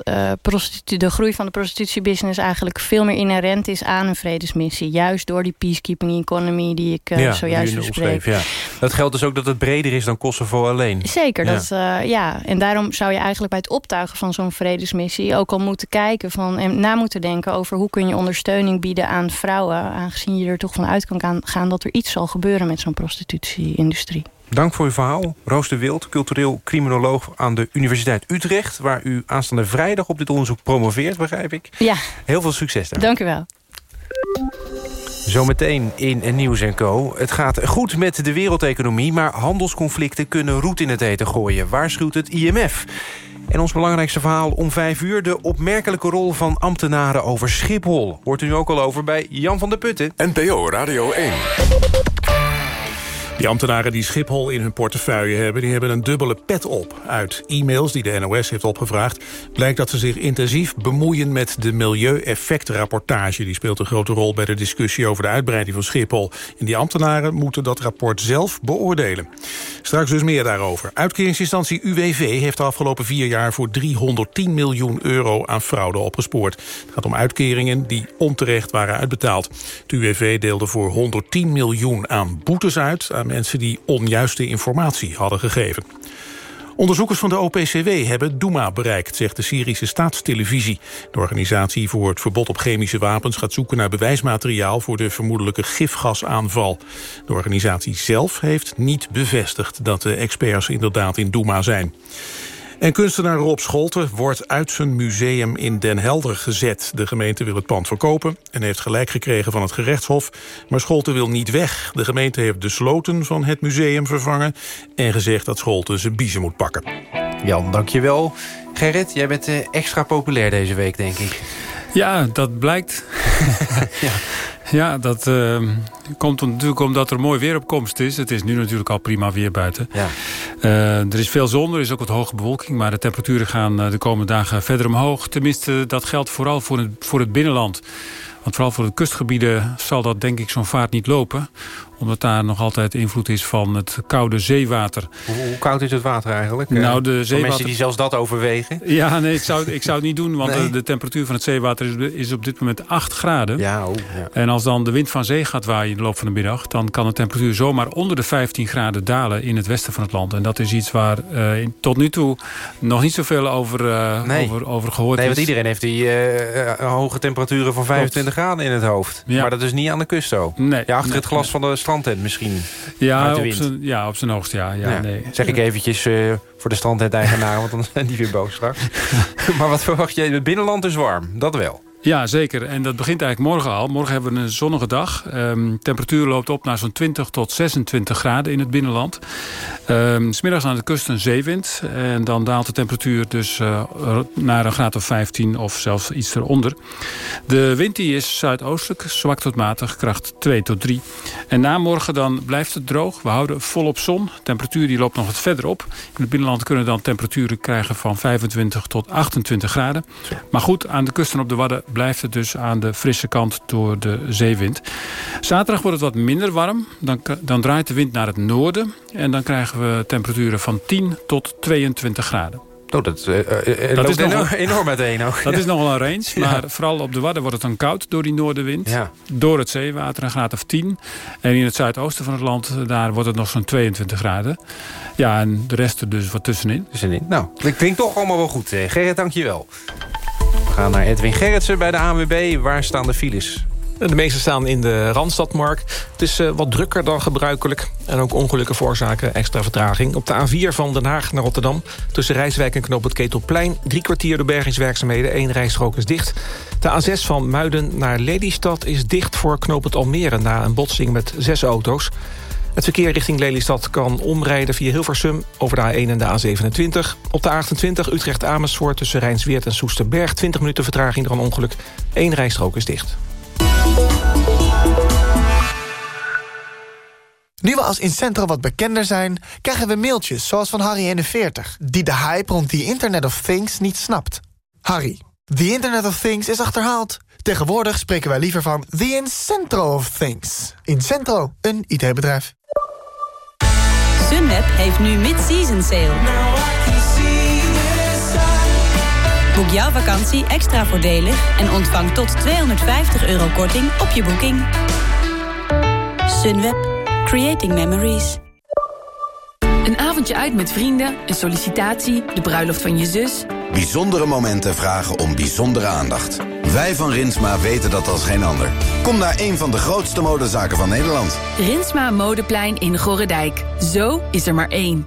de groei van de prostitutiebusiness eigenlijk veel meer inherent is aan een vredesmissie. Juist door die peacekeeping economy die ik ja, zojuist bespreek. Ja. Dat geldt dus ook dat het breder is dan Kosovo alleen. Zeker, ja. Dat, ja. En daarom zou je eigenlijk bij het optuigen van zo'n vredesmissie ook al moeten kijken van, en na moeten denken over hoe kun je ondersteuning bieden aan vrouwen. Aangezien je er toch van uit kan gaan dat er iets zal gebeuren met zo'n prostitutie-industrie. Dank voor uw verhaal. Roos de Wild, cultureel criminoloog aan de Universiteit Utrecht... waar u aanstaande vrijdag op dit onderzoek promoveert, begrijp ik. Ja. Heel veel succes daar. Dank u wel. Zometeen in Nieuws Co. Het gaat goed met de wereldeconomie... maar handelsconflicten kunnen roet in het eten gooien. Waarschuwt het IMF. En ons belangrijkste verhaal om vijf uur... de opmerkelijke rol van ambtenaren over Schiphol. Hoort u nu ook al over bij Jan van der Putten. NPO Radio 1. Die ambtenaren die Schiphol in hun portefeuille hebben... die hebben een dubbele pet op. Uit e-mails die de NOS heeft opgevraagd... blijkt dat ze zich intensief bemoeien met de milieueffectrapportage. Die speelt een grote rol bij de discussie over de uitbreiding van Schiphol. En die ambtenaren moeten dat rapport zelf beoordelen. Straks dus meer daarover. Uitkeringsinstantie UWV heeft de afgelopen vier jaar... voor 310 miljoen euro aan fraude opgespoord. Het gaat om uitkeringen die onterecht waren uitbetaald. Het UWV deelde voor 110 miljoen aan boetes uit... aan mensen die onjuiste informatie hadden gegeven. Onderzoekers van de OPCW hebben Douma bereikt, zegt de Syrische staatstelevisie. De organisatie voor het verbod op chemische wapens gaat zoeken naar bewijsmateriaal voor de vermoedelijke gifgasaanval. De organisatie zelf heeft niet bevestigd dat de experts inderdaad in Douma zijn. En kunstenaar Rob Scholten wordt uit zijn museum in Den Helder gezet. De gemeente wil het pand verkopen en heeft gelijk gekregen van het gerechtshof. Maar Scholten wil niet weg. De gemeente heeft de sloten van het museum vervangen... en gezegd dat Scholten zijn biezen moet pakken. Jan, dankjewel. Gerrit, jij bent extra populair deze week, denk ik. Ja, dat blijkt. ja. ja, dat uh, komt natuurlijk omdat er mooi weer op komst is. Het is nu natuurlijk al prima weer buiten. Ja. Uh, er is veel zon, er is ook wat hoge bewolking... maar de temperaturen gaan de komende dagen verder omhoog. Tenminste, dat geldt vooral voor het, voor het binnenland. Want vooral voor de kustgebieden zal dat denk ik zo'n vaart niet lopen omdat daar nog altijd invloed is van het koude zeewater. Hoe, hoe koud is het water eigenlijk? Nou, de zeewater... mensen die zelfs dat overwegen? Ja, nee, ik zou, ik zou het niet doen. Want nee. de, temperatuur van het zeewater is, is, op dit moment 8 graden. Ja, oh, ja, En als dan de wind van zee gaat waaien in de loop van de middag... dan kan de temperatuur zomaar onder de 15 graden dalen in het westen van het land. En dat is iets waar uh, tot nu toe nog niet zoveel over, uh, nee. over, over gehoord nee, is. want iedereen heeft die uh, hoge temperaturen van 25 Klopt. graden in het hoofd. Ja. Maar dat is niet aan de kust zo. Nee. Ja, achter nee, het glas van de strandtent misschien. Ja, op zijn, ja, op zijn hoogst, ja. ja, ja. Nee. Zeg ik eventjes uh, voor de strandtent-eigenaar, want dan zijn die weer boos straks. maar wat verwacht je? Het binnenland is warm, dat wel. Ja, zeker. En dat begint eigenlijk morgen al. Morgen hebben we een zonnige dag. Um, temperatuur loopt op naar zo'n 20 tot 26 graden in het binnenland. Um, smiddags aan de kust een zeewind. En dan daalt de temperatuur dus uh, naar een graad of 15 of zelfs iets eronder. De wind die is zuidoostelijk, zwak tot matig, kracht 2 tot 3. En na morgen dan blijft het droog. We houden volop zon. De temperatuur die loopt nog wat verder op. In het binnenland kunnen dan temperaturen krijgen van 25 tot 28 graden. Maar goed, aan de kust en op de Wadden blijft het dus aan de frisse kant door de zeewind. Zaterdag wordt het wat minder warm. Dan, dan draait de wind naar het noorden. En dan krijgen we temperaturen van 10 tot 22 graden. Oh, dat, uh, uh, dat is nog enorm uiteen ook. Dat is nogal een range. Maar ja. vooral op de Wadden wordt het dan koud door die noordenwind. Ja. Door het zeewater een graad of 10. En in het zuidoosten van het land, daar wordt het nog zo'n 22 graden. Ja, en de rest er dus wat tussenin. Tussenin. Nou, dat klinkt toch allemaal wel goed. Gerrit, dank je wel. We gaan naar Edwin Gerritsen bij de ANWB. Waar staan de files? De meeste staan in de Randstadmarkt. Het is uh, wat drukker dan gebruikelijk. En ook ongelukken veroorzaken extra vertraging. Op de A4 van Den Haag naar Rotterdam. Tussen Rijswijk en Knoop het Ketelplein. Drie kwartier de bergingswerkzaamheden. Eén rijstrook is dicht. De A6 van Muiden naar Lelystad is dicht voor Knoop Almere... na een botsing met zes auto's. Het verkeer richting Lelystad kan omrijden via Hilversum... over de A1 en de A27. Op de A28 Utrecht-Amersfoort tussen Rijnsweert en Soesterberg... 20 minuten vertraging door een ongeluk. Eén rijstrook is dicht. Nu we als Incentro wat bekender zijn... krijgen we mailtjes zoals van Harry41... die de hype rond the Internet of Things niet snapt. Harry, the Internet of Things is achterhaald. Tegenwoordig spreken wij liever van the Incentro of Things. Incentro, een IT-bedrijf. Sunweb heeft nu mid-season sale. Boek jouw vakantie extra voordelig... en ontvang tot 250 euro korting op je boeking. Sunweb. Creating Memories. Een avondje uit met vrienden, een sollicitatie, de bruiloft van je zus. Bijzondere momenten vragen om bijzondere aandacht. Wij van Rinsma weten dat als geen ander. Kom naar een van de grootste modezaken van Nederland. Rinsma Modeplein in Gorredijk. Zo is er maar één.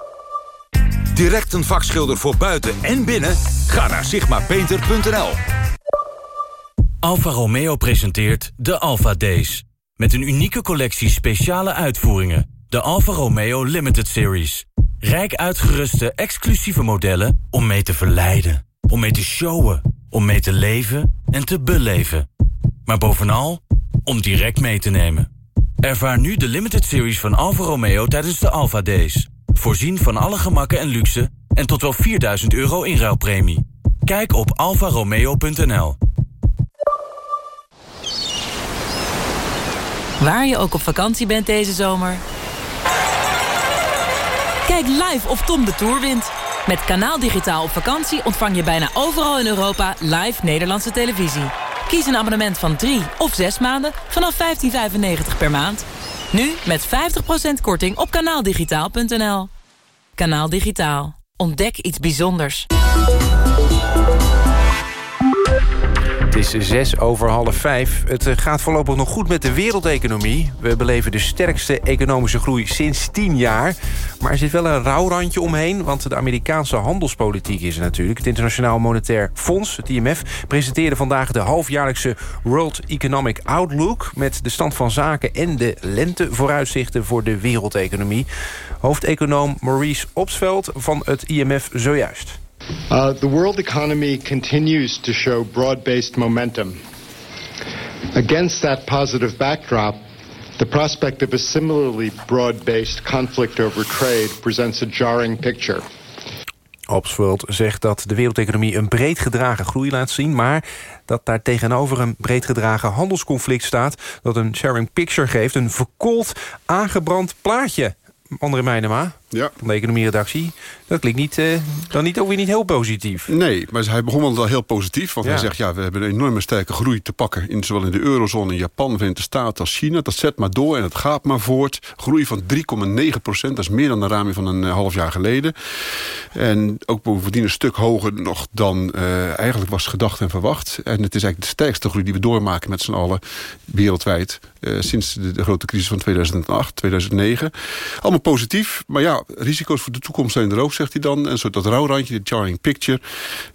Direct een vakschilder voor buiten en binnen? Ga naar sigmapainter.nl. Alfa Romeo presenteert de Alfa Days. Met een unieke collectie speciale uitvoeringen. De Alfa Romeo Limited Series. Rijk uitgeruste exclusieve modellen om mee te verleiden. Om mee te showen. Om mee te leven en te beleven. Maar bovenal om direct mee te nemen. Ervaar nu de Limited Series van Alfa Romeo tijdens de Alfa Days. Voorzien van alle gemakken en luxe en tot wel 4000 euro inruilpremie. Kijk op alfaromeo.nl. Waar je ook op vakantie bent deze zomer. Kijk live of Tom de Tour wint. Met Kanaal Digitaal op vakantie ontvang je bijna overal in Europa live Nederlandse televisie. Kies een abonnement van 3 of 6 maanden vanaf 15,95 per maand. Nu met 50% korting op kanaaldigitaal.nl. Kanaal Digitaal. Ontdek iets bijzonders. Het is zes over half vijf. Het eh, gaat voorlopig nog goed met de wereldeconomie. We beleven de sterkste economische groei sinds tien jaar. Maar er zit wel een rouwrandje omheen... want de Amerikaanse handelspolitiek is er natuurlijk. Het Internationaal Monetair Fonds, het IMF... presenteerde vandaag de halfjaarlijkse World Economic Outlook... met de stand van zaken en de lentevooruitzichten voor de wereldeconomie. Hoofdeconoom Maurice Opsveld van het IMF zojuist. Uh, the world economy continues to show broad-based momentum. Against that positive backdrop, the prospect of a similarly broad-based conflict over trade presents a jarring picture. Opsworld zegt dat de wereldeconomie een breed gedragen groei laat zien... maar dat daar tegenover een breed gedragen handelsconflict staat... dat een sharing picture geeft, een verkoold, aangebrand plaatje. André Meijnema ja. van de economieredactie. Dat klinkt niet, uh, dan niet, ook weer niet heel positief. Nee, maar hij begon wel heel positief. Want hij zegt, ja, we hebben een enorme sterke groei te pakken... In, zowel in de eurozone, in Japan, Verenigde Staten als China. Dat zet maar door en het gaat maar voort. Groei van 3,9 procent, dat is meer dan de raming van een uh, half jaar geleden. En ook bovendien een stuk hoger nog dan uh, eigenlijk was gedacht en verwacht. En het is eigenlijk de sterkste groei die we doormaken met z'n allen wereldwijd... sinds de, de, grote crisis van 2008, 2009. Allemaal positief, maar ja, risico's voor de toekomst zijn er ook, zegt hij dan. Een soort dat rouwrandje, de jarring picture.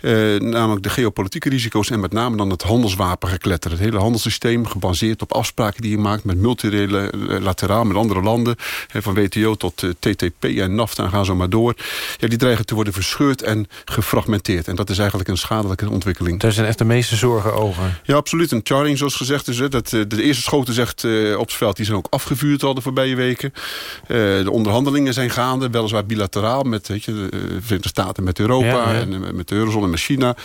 Eh, namelijk de geopolitieke risico's en met name dan het handelswapen gekletter. Het hele handelssysteem gebaseerd op afspraken die je maakt... met multilateraal, met andere landen. van WTO tot uh, TTP en NAFTA en gaan zo maar door. Ja, die dreigen te worden verscheurd en gefragmenteerd. En dat is eigenlijk een schadelijke ontwikkeling. Daar zijn echt de meeste zorgen over. Ja, absoluut. Een charring, zoals gezegd is. Dat, de eerste schoten, zegt uh, op het veld, die zijn ook afgevuurd al de voorbije weken. de onderhandelingen zijn gaande weliswaar bilateraal met weet je, de Verenigde Staten met Europa Ja, ja. en eh, met de Eurozone en met China.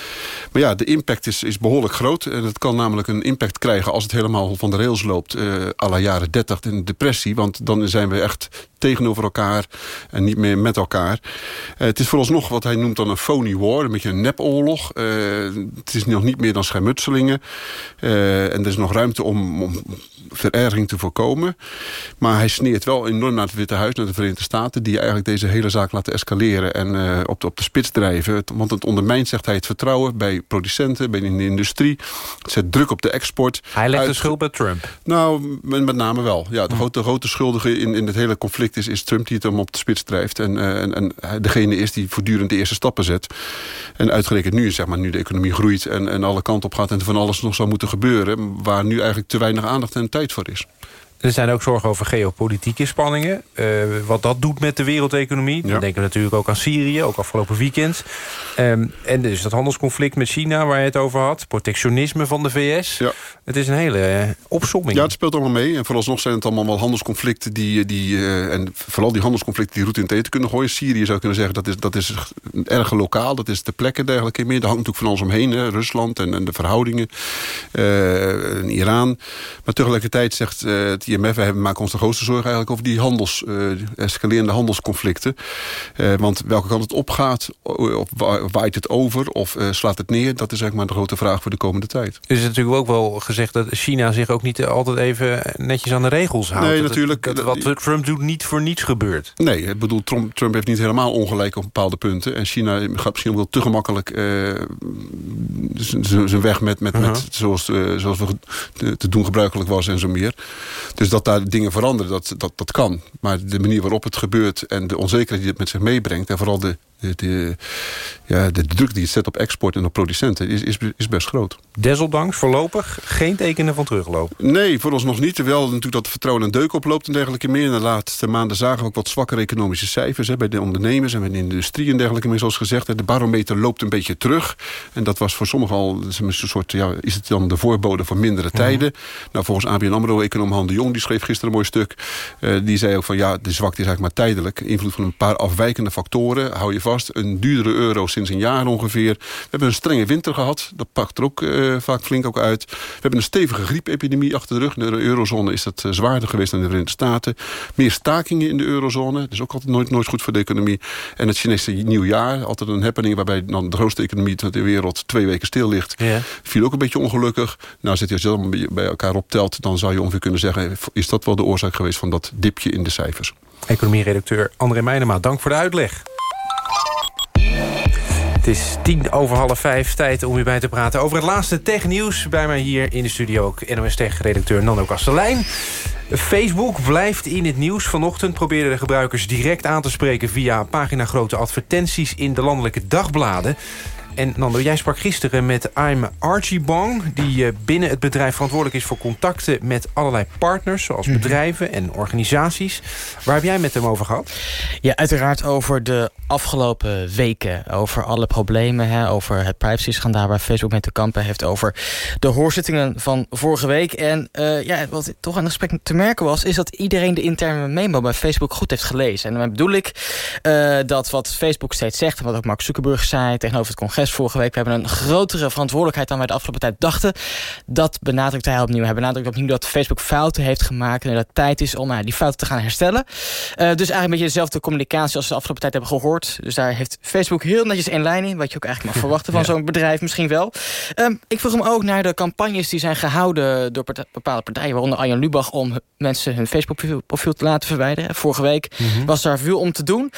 Maar ja, de impact is, is behoorlijk groot. En het kan namelijk een impact krijgen als het helemaal van de rails loopt. eh à la jaren 30 in de depressie. Want dan zijn we echt tegenover elkaar en niet meer met elkaar. het is vooralsnog wat hij noemt dan een phony war, een beetje een nepoorlog. het is nog niet meer dan schermutselingen. en er is nog ruimte om, om verergering te voorkomen. Maar hij sneert wel enorm naar het Witte Huis, naar de Verenigde Staten... die eigenlijk deze hele zaak laten escaleren en uh, op, de, op de spits drijven. Want het ondermijnt, zegt hij, het vertrouwen bij producenten, bij in de industrie. Het zet druk op de export. Hij legt de schuld bij Trump? Nou, met, name wel. Ja, de, hm. grote, grote schuldige in, in het hele conflict is, is Trump die het hem op de spits drijft. En, uh, en, en degene is die voortdurend de eerste stappen zet. En uitgerekend nu, zeg maar, nu de economie groeit en, en alle kanten op gaat... en er van alles nog zou moeten gebeuren... waar nu eigenlijk te weinig aandacht en tijd voor is. Er zijn ook zorgen over geopolitieke spanningen. Uh, wat dat doet met de wereldeconomie. Ja. Dan denken we natuurlijk ook aan Syrië, ook afgelopen weekend. Um, en dus dat handelsconflict met China waar je het over had. Protectionisme van de VS. Ja. Het is een hele uh, opsomming. Ja, het speelt allemaal mee. En vooralsnog zijn het allemaal wel handelsconflicten... die, die uh, en vooral die handelsconflicten die route in het eten kunnen gooien. Syrië zou kunnen zeggen, dat is, dat is erg lokaal. Dat is de plekken dergelijke meer. Daar hangt natuurlijk van alles omheen. Hè. Rusland en, en de verhoudingen. en Iran. Maar tegelijkertijd zegt het IMF, we maken ons de grootste zorgen eigenlijk over die handels, uh, escalerende handelsconflicten. Uh, want welke kant het opgaat, of waait het over of uh, slaat het neer, dat is eigenlijk maar de grote vraag voor de komende tijd. Er is natuurlijk ook wel gezegd dat China zich ook niet altijd even netjes aan de regels houdt. Nee, natuurlijk. Het, wat Trump doet niet voor niets gebeurt. Nee, ik bedoel, Trump, Trump heeft niet helemaal ongelijk op bepaalde punten. En China gaat misschien wel te gemakkelijk zijn weg met, met, -huh. met zoals, zoals we te doen gebruikelijk was en zo meer. Dus dat daar dingen veranderen, dat, dat, dat kan. Maar de manier waarop het gebeurt en de onzekerheid die het met zich meebrengt... en vooral de, de, ja, de druk die het zet op export en op producenten is, is, is best groot. Desondanks voorlopig geen tekenen van teruglopen? Nee, voor ons nog niet. Terwijl natuurlijk dat vertrouwen een deuk oploopt en dergelijke meer. In de laatste maanden zagen we ook wat zwakkere economische cijfers... Hè, bij de ondernemers en bij de industrie en dergelijke meer. Zoals gezegd, de barometer loopt een beetje terug. En dat was voor sommigen al een soort... Ja, is het dan de voorbode voor mindere mhm. tijden? Nou, volgens ABN AMRO-econoom Han de Jong... die schreef gisteren een mooi stuk. Uh, die zei ook van ja, de zwakte is eigenlijk maar tijdelijk. Invloed van een paar afwijkende factoren. Hou je vast een duurdere euro sinds een jaar ongeveer. We hebben een strenge winter gehad. Dat pakt er ook uh, vaak flink ook uit. We hebben een stevige griepepidemie achter de rug. In de eurozone is dat uh, zwaarder geweest dan in de Verenigde Staten. Meer stakingen in de eurozone. Dat is ook altijd nooit, nooit goed voor de economie. En het Chinese nieuwjaar. Altijd een happening waarbij dan de grootste economie de wereld twee weken stil ligt. Ja. Viel ook een beetje ongelukkig. Nou, zit je als je dat bij elkaar optelt, dan zou je ongeveer kunnen zeggen... is dat wel de oorzaak geweest van dat dipje in de cijfers. Economie-redacteur André Meijnema, dank voor de uitleg. Het is tien over half vijf, tijd om u bij te praten over het laatste technieuws. Bij mij hier in de studio ook NOS Tech-redacteur Nando Kastelein. Facebook blijft in het nieuws. Vanochtend probeerden de gebruikers direct aan te spreken... via paginagrote advertenties in de landelijke dagbladen. En Nando, jij sprak gisteren met I'm Archibong... die eh, binnen het bedrijf verantwoordelijk is voor contacten met allerlei partners... zoals mhm. bedrijven en organisaties. Waar heb jij met hem over gehad? Ja, uiteraard over de afgelopen weken. Over alle problemen, hè, over het privacy-schandaal... waar Facebook met te kampen heeft over de hoorzittingen van vorige week. En uh, ja, wat toch aan het gesprek te merken was... is dat iedereen de interne memo bij Facebook goed heeft gelezen. En dan bedoel ik uh, dat wat Facebook steeds zegt... en wat ook Mark Zuckerberg zei tegenover het congres vorige week. We hebben een grotere verantwoordelijkheid dan wij de afgelopen tijd dachten. Dat benadrukt hij opnieuw. Hij benadrukt opnieuw dat Facebook fouten heeft gemaakt... en dat het tijd is om nou, die fouten te gaan herstellen. Uh, dus eigenlijk een beetje dezelfde communicatie als we de afgelopen tijd hebben gehoord. Dus daar heeft Facebook heel netjes één lijn in... wat je ook eigenlijk mag verwachten van zo'n bedrijf misschien wel. Um, ik vroeg hem ook naar de campagnes die zijn gehouden... door bepaalde partijen, waaronder Arjan Lubach... om mensen hun Facebook-profiel te laten verwijderen. Vorige week mhm. was daar veel om te doen.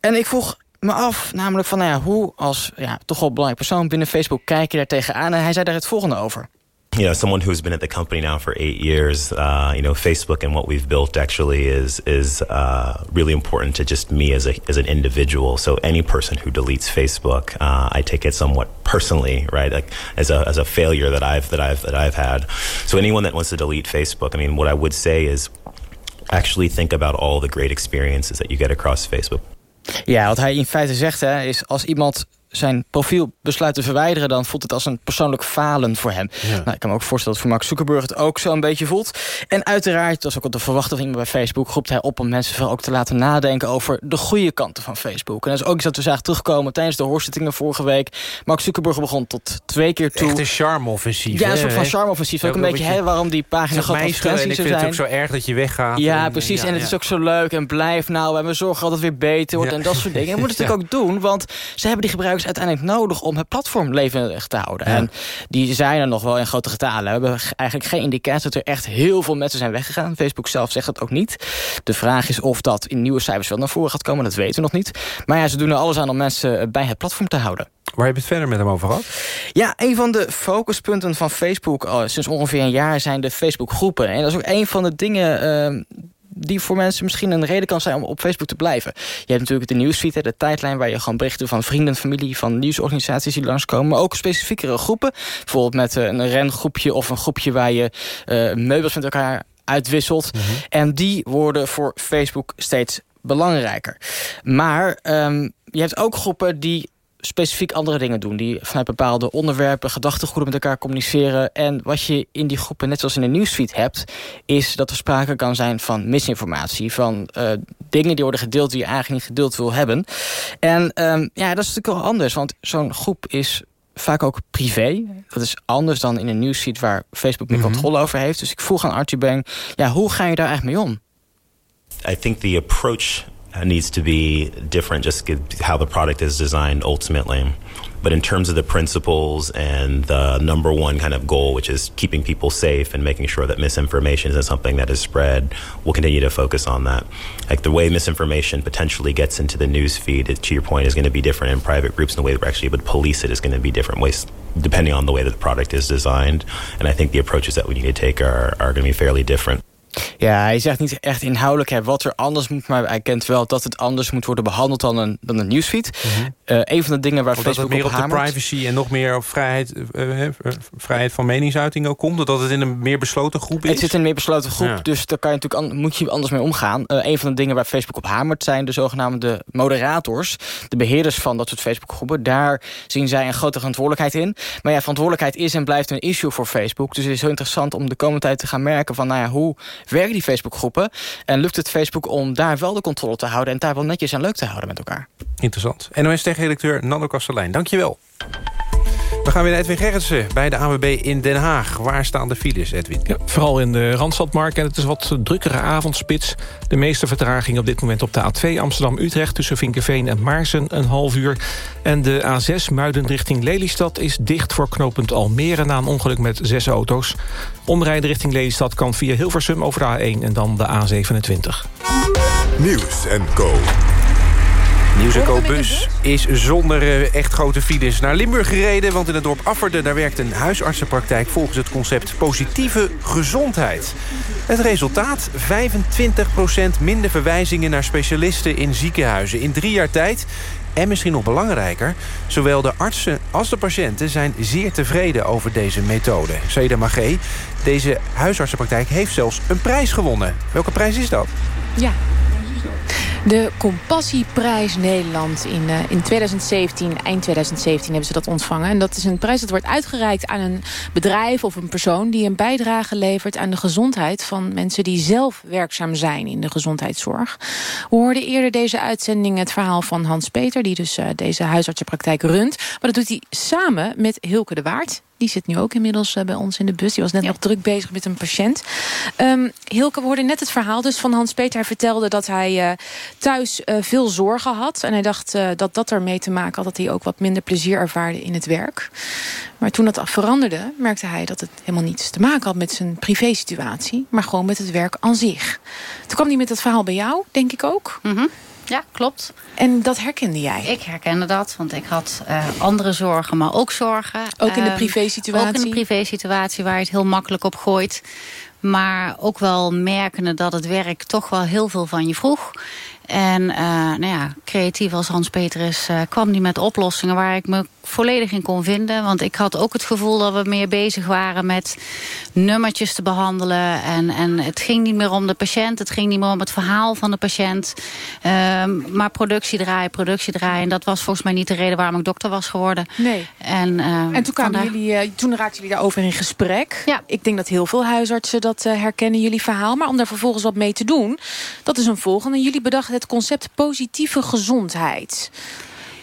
En ik vroeg me af, namelijk van nou ja, hoe als ja, toch wel belangrijk persoon binnen Facebook kijk je daar tegenaan. En hij zei daar het volgende over. you know, someone who's been at the company now for eight years, uh, you know, Facebook and what we've built actually is is uh, really important to just me as a as an individual. So any person who deletes Facebook, uh, I take it somewhat personally, right? Like as a as a failure that I've that I've that I've had. So anyone that wants to delete Facebook, I mean, what I would say is actually think about all the great experiences that you get across Facebook. Ja, wat hij in feite zegt hè, is als iemand zijn profiel besluit te verwijderen... dan voelt het als een persoonlijk falen voor hem. Nou, ik kan me ook voorstellen dat voor Mark Zuckerberg het ook zo een beetje voelt. En uiteraard, dat is ook al van iemand bij Facebook... roept hij op om mensen vooral ook te laten nadenken... over de goede kanten van Facebook. En dat is ook iets dat we zagen terugkomen tijdens de hoorzittingen vorige week. Mark Zuckerberg begon tot twee keer toe... Echt een charme-offensief. Ja, een soort van charme-offensief. ook een beetje, hè, waarom die pagina groot advertenties Ik vind het ook zo erg dat je weggaat. Ja, precies. En, het is ook zo leuk en blijf nou... en we zorgen dat het weer beter wordt en dat soort dingen. En moet het natuurlijk ook doen, want ze hebben die gebruikers uiteindelijk nodig... om het platform levendig te houden. En die zijn er nog wel in grote getalen. We hebben eigenlijk geen indicatie dat er echt heel veel mensen zijn weggegaan. Facebook zelf zegt het ook niet. De vraag is of dat in nieuwe cijfers wel naar voren gaat komen. Dat weten we nog niet. Maar ja, ze doen er alles aan om mensen bij het platform te houden. Waar heb je het verder met hem over gehad? Ja, een van de focuspunten van Facebook uh, sinds ongeveer een jaar zijn de Facebook groepen. En dat is ook een van de dingen uh, die voor mensen misschien een reden kan zijn om op Facebook te blijven. Je hebt natuurlijk de nieuwsfeed, de tijdlijn... waar je gewoon berichten van vrienden, familie, van nieuwsorganisaties die langskomen. Maar ook specifiekere groepen. Bijvoorbeeld met uh, een rengroepje of een groepje waar je uh, meubels met elkaar uitwisselt. Mm -hmm. En die worden voor Facebook steeds belangrijker. Maar um, je hebt ook groepen die specifiek andere dingen doen. Die vanuit bepaalde onderwerpen, gedachtegoeden met elkaar communiceren. En wat je in die groepen, net zoals in de nieuwsfeed hebt... is dat er sprake kan zijn van misinformatie. Van uh, dingen die worden gedeeld die je eigenlijk niet gedeeld wil hebben. En um, ja, dat is natuurlijk wel anders. Want zo'n groep is vaak ook privé. Dat is anders dan in een nieuwsfeed waar Facebook meer mm -hmm. controle over heeft. Dus ik vroeg aan Archie Bang, ja, hoe ga je daar eigenlijk mee om? I think the approach Uh, needs to be different, just how the product is designed ultimately. But in terms of the principles and the number one kind of goal, which is keeping people safe and making sure that misinformation isn't something that is spread, we'll continue to focus on that. Like the way misinformation potentially gets into the news feed, to your point, is going to be different in private groups, and the way that we're actually able to police it is going to be different ways depending on the way that the product is designed. And I think the approaches that we need to take are, are going to be fairly different. Ja, hij zegt niet echt inhoudelijk hè, wat er anders moet... maar hij kent wel dat het anders moet worden behandeld dan een, dan een nieuwsfeed. Mm -hmm. uh, een van de dingen waar of Facebook dat het meer op, op de privacy en nog meer op vrijheid, uh, vrijheid van meningsuiting ook komt? Dat het in een meer besloten groep is? Het zit in een meer besloten groep, ja. dus daar kan je natuurlijk moet je anders mee omgaan. Uh, een van de dingen waar Facebook op hamert zijn de zogenaamde moderators. De beheerders van dat soort Facebookgroepen. Daar zien zij een grote verantwoordelijkheid in. Maar ja, verantwoordelijkheid is en blijft een issue voor Facebook. Dus het is heel interessant om de komende tijd te gaan merken van... nou ja, hoe werken die Facebookgroepen? En lukt het Facebook om daar wel de controle te houden... en daar wel netjes en leuk te houden met elkaar? Interessant. NOS tegen-redacteur Nando Kastelein. Dankjewel. We gaan weer naar Edwin Gerritsen bij de AWB in Den Haag. Waar staan de files, Edwin? Ja, vooral in de Randstadmarkt. En het is wat drukkere avondspits. De meeste vertraging op dit moment op de A2 Amsterdam-Utrecht... tussen Vinkenveen en Maarsen, een half uur. En de A6 Muiden richting Lelystad is dicht voor knooppunt Almere... na een ongeluk met zes auto's. Omrijden richting Lelystad kan via Hilversum over de A1 en dan de A27. Nieuws en Co. Nieuwseco Bus is zonder uh, echt grote files naar Limburg gereden... want in het dorp Afferden daar werkt een huisartsenpraktijk... volgens het concept positieve gezondheid. Het resultaat? 25% minder verwijzingen naar specialisten in ziekenhuizen... in drie jaar tijd. En misschien nog belangrijker, zowel de artsen als de patiënten... zijn zeer tevreden over deze methode. Seda Magé, deze huisartsenpraktijk heeft zelfs een prijs gewonnen. Welke prijs is dat? Ja, de Compassieprijs Nederland in, uh, in 2017, eind 2017 hebben ze dat ontvangen. En dat is een prijs dat wordt uitgereikt aan een bedrijf of een persoon... die een bijdrage levert aan de gezondheid van mensen die zelf werkzaam zijn in de gezondheidszorg. We hoorden eerder deze uitzending het verhaal van Hans Peter... die dus uh, deze huisartsenpraktijk runt. Maar dat doet hij samen met Hilke de Waard... Die zit nu ook inmiddels uh, bij ons in de bus. Die was net ja. nog druk bezig met een patiënt. Um, Hilke, we hoorden net het verhaal dus van Hans-Peter. Hij vertelde dat hij uh, thuis uh, veel zorgen had. En hij dacht dat dat ermee te maken had... dat hij ook wat minder plezier ervaarde in het werk. Maar toen dat veranderde, merkte hij dat het helemaal niets te maken had... met zijn privésituatie, maar gewoon met het werk aan zich. Toen kwam hij met dat verhaal bij jou, denk ik ook. Mm -hmm. Ja, klopt. En dat herkende jij? Ik herkende dat, want ik had uh, andere zorgen, maar ook zorgen. Ook in de privésituatie? Uh, ook in de privésituatie waar je het heel makkelijk op gooit. Maar ook wel merkende dat het werk toch wel heel veel van je vroeg. En uh, nou ja, creatief als Hans-Peter is, uh, kwam die met oplossingen waar ik me volledig in kon vinden. Want ik had ook het gevoel dat we meer bezig waren met nummertjes te behandelen. En, en het ging niet meer om de patiënt, het ging niet meer om het verhaal van de patiënt. Uh, maar productie draaien, productie draaien. En dat was volgens mij niet de reden waarom ik dokter was geworden. Nee. En, en toen, kwamen vandaag... jullie, toen raakten jullie daarover in gesprek. Ja. Ik denk dat heel veel huisartsen dat herkennen, jullie verhaal. Maar om daar vervolgens wat mee te doen, dat is een volgende. Jullie bedachten het concept positieve gezondheid.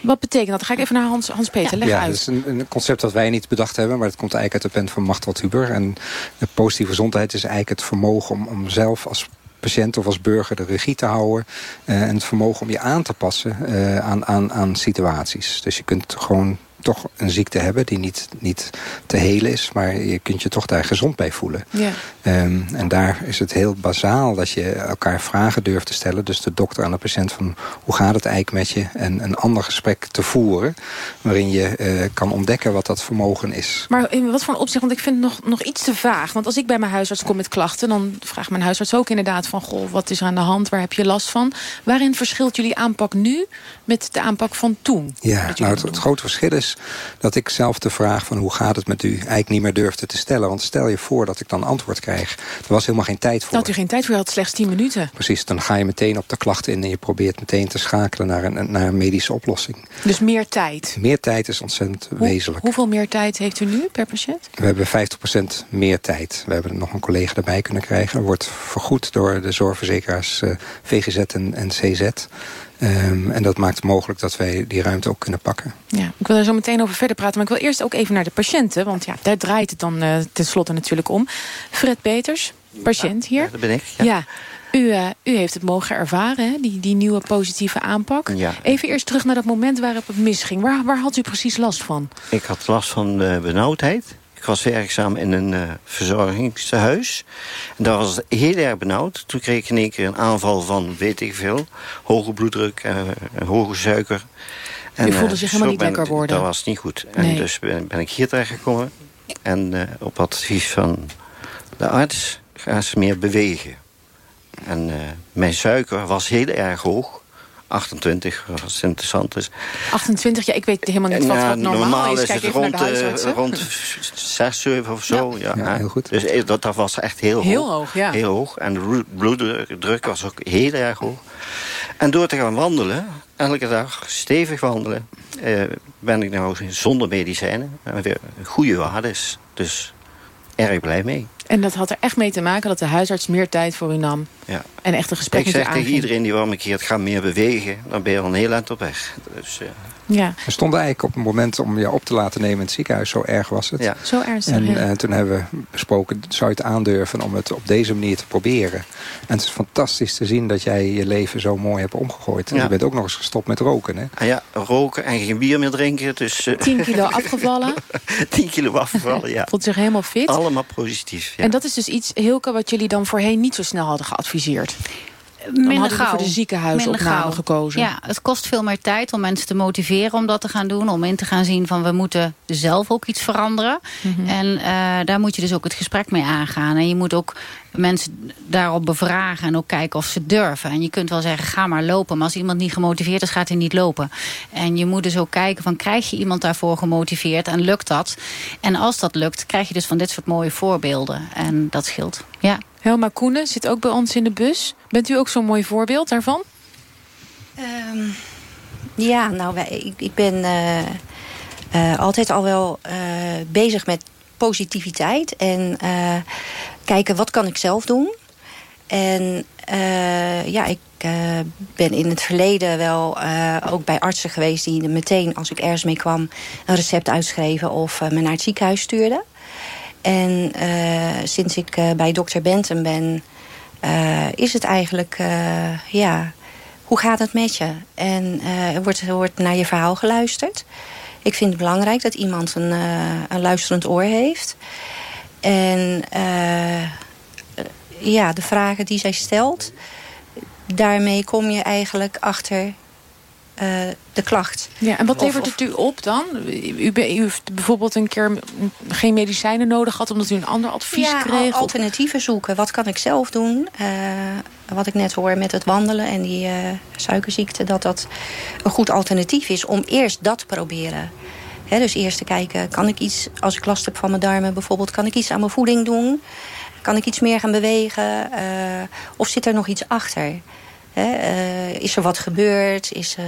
Wat betekent dat? Dan ga ik even naar Hans, Hans Peter. Leg ja, uit. dat is een, een, concept dat wij niet bedacht hebben. Maar het komt eigenlijk uit de pen van Machteld Huber. En de positieve gezondheid is eigenlijk het vermogen om, om zelf als patiënt of als burger de regie te houden. Uh, en het vermogen om je aan te passen uh, aan, aan, aan situaties. Dus je kunt gewoon toch een ziekte hebben die niet, niet te helen is. Maar je kunt je toch daar gezond bij voelen. Ja. Um, en daar is het heel bazaal dat je elkaar vragen durft te stellen. Dus de dokter aan de patiënt van hoe gaat het eigenlijk met je? En een ander gesprek te voeren. Waarin je uh, kan ontdekken wat dat vermogen is. Maar in wat voor een opzicht? Want ik vind het nog, nog iets te vaag. Want als ik bij mijn huisarts kom met klachten. Dan vraagt mijn huisarts ook inderdaad van. Goh, wat is er aan de hand? Waar heb je last van? Waarin verschilt jullie aanpak nu met de aanpak van toen? Ja, nou het, het grote verschil is dat ik zelf de vraag van hoe gaat het met u eigenlijk niet meer durfde te stellen. Want stel je voor dat ik dan antwoord krijg. Er was helemaal geen tijd voor. Dat u geen tijd voor had, slechts 10 minuten. Precies, dan ga je meteen op de klachten in en je probeert meteen te schakelen naar een, naar een medische oplossing. Dus meer tijd? Meer tijd is ontzettend Hoe, wezenlijk. Hoeveel meer tijd heeft u nu per patiënt? We hebben 50% meer tijd. We hebben nog een collega erbij kunnen krijgen. Wordt vergoed door de zorgverzekeraars uh, VGZ en, en CZ. Um, en dat maakt mogelijk dat wij die ruimte ook kunnen pakken. Ja, ik wil er zo meteen over verder praten. Maar ik wil eerst ook even naar de patiënten. Want ja, daar draait het dan uh, tenslotte natuurlijk om. Fred Peters, patiënt hier. Ja, dat ben ik. Ja. ja. U, uh, u heeft het mogen ervaren, hè? Die, die nieuwe positieve aanpak. Ja. Even eerst terug naar dat moment waarop het misging. Waar, waar had u precies last van? Ik had last van uh, benauwdheid. Ik was werkzaam in een uh, verzorgingshuis. En daar was het heel erg benauwd. Toen kreeg ik in één keer een aanval van, weet ik veel... hoge bloeddruk, uh, hoge suiker. En, U voelde zich helemaal niet lekker worden? Dat was niet goed. En nee. dus ben, ben, ik hier terechtgekomen. En op advies van de arts gaan ze meer bewegen. En mijn suiker was heel erg hoog. 28, als interessant is. 28, ja, ik weet helemaal niet wat, ja, wat normaal, normaal is. is Kijk het even rond, naar de huisartsen. rond 6, 7 of zo. Ja. Ja, heel goed. Dus dat, dat was echt heel, heel hoog. hoog. ja. Heel hoog. En de bloeddruk was ook heel erg hoog. En door te gaan wandelen, elke dag stevig wandelen... Eh, ben ik nou zonder medicijnen. En weer goede waardes. Dus erg blij mee. En dat had er echt mee te maken dat de huisarts meer tijd voor u nam. Ja. En echt een gesprek Ik met u zeg tegen aanging. iedereen die warm keert, ga meer bewegen. Dan ben je al een heel eind op weg. Dus, uh, ja. We stonden eigenlijk op een moment om je op te laten nemen in het ziekenhuis. Zo erg was het. Ja. Zo ernstig, En ja. uh, toen hebben we besproken, zou je het aandurven om het op deze manier te proberen. En het is fantastisch te zien dat jij je leven zo mooi hebt omgegooid. En Ja. je bent ook nog eens gestopt met roken, hè? en ja, roken en geen bier meer drinken. Dus, uh, 10 kilo afgevallen. 10 kilo afgevallen, ja. Voelt zich helemaal fit. Allemaal positief, ja. En dat is dus iets, Hilke, wat jullie dan voorheen niet zo snel hadden geadviseerd. Minder hadden gauw. voor de ziekenhuisopname gekozen. Ja, het kost veel meer tijd om mensen te motiveren om dat te gaan doen. Om in te gaan zien van we moeten zelf ook iets veranderen. Mhm. En uh, daar moet je dus ook het gesprek mee aangaan. En je moet ook mensen daarop bevragen en ook kijken of ze durven. En je kunt wel zeggen, ga maar lopen. Maar als iemand niet gemotiveerd is, gaat hij niet lopen. En je moet dus ook kijken van, krijg je iemand daarvoor gemotiveerd? En lukt dat? En als dat lukt, krijg je dus van dit soort mooie voorbeelden. En dat scheelt, ja. Helma Koenen zit ook bij ons in de bus. Bent u ook zo'n mooi voorbeeld daarvan? Um, ja, nou, ik, ik ben uh, uh, altijd al wel uh, bezig met positiviteit. En kijken, wat kan ik zelf doen? En ja, ik ben in het verleden wel ook bij artsen geweest... die meteen, als ik ergens mee kwam, een recept uitschreven... of me naar het ziekenhuis stuurden. En sinds ik bij dokter Benton ben... is het eigenlijk, ja hoe gaat het met je? En er, wordt, wordt naar je verhaal geluisterd. Ik vind het belangrijk dat iemand een, een luisterend oor heeft. En ja, de vragen die zij stelt... daarmee kom je eigenlijk achter de klacht. Ja, en wat levert het u op dan? U, heeft bijvoorbeeld een keer geen medicijnen nodig gehad... omdat u een ander advies ja, kreeg? of- alternatieven zoeken. Wat kan ik zelf doen? Eh, wat ik net hoor met het wandelen en die eh, suikerziekte... dat dat een goed alternatief is om eerst dat te proberen. Dus eerst te kijken, kan ik iets... als ik last heb van mijn darmen bijvoorbeeld... kan ik iets aan mijn voeding doen? Kan ik iets meer gaan bewegen? Eh, of zit er nog iets achter? Hè, eh, is er wat gebeurd? Is, eh,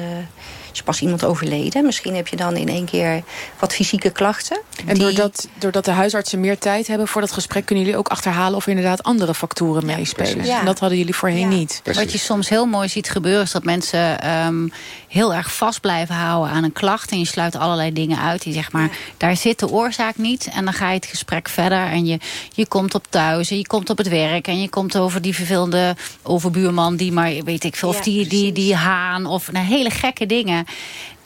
is pas iemand overleden? Misschien heb je dan in één keer wat fysieke klachten. En die- doordat, doordat de huisartsen meer tijd hebben voor dat gesprek... kunnen jullie ook achterhalen of er inderdaad andere factoren meespelen. Ja. En dat hadden jullie voorheen niet. Wat je soms heel mooi ziet gebeuren... is dat mensen ehm, heel erg vast blijven houden aan een klacht... en je sluit allerlei dingen uit. Die zeg maar, daar zit de oorzaak niet. En dan ga je het gesprek verder. En je, je komt op thuis en je komt op het werk... en je komt over die vervelende overbuurman... die maar, weet ik veel, of die, die, die haan... of nou, hele gekke dingen...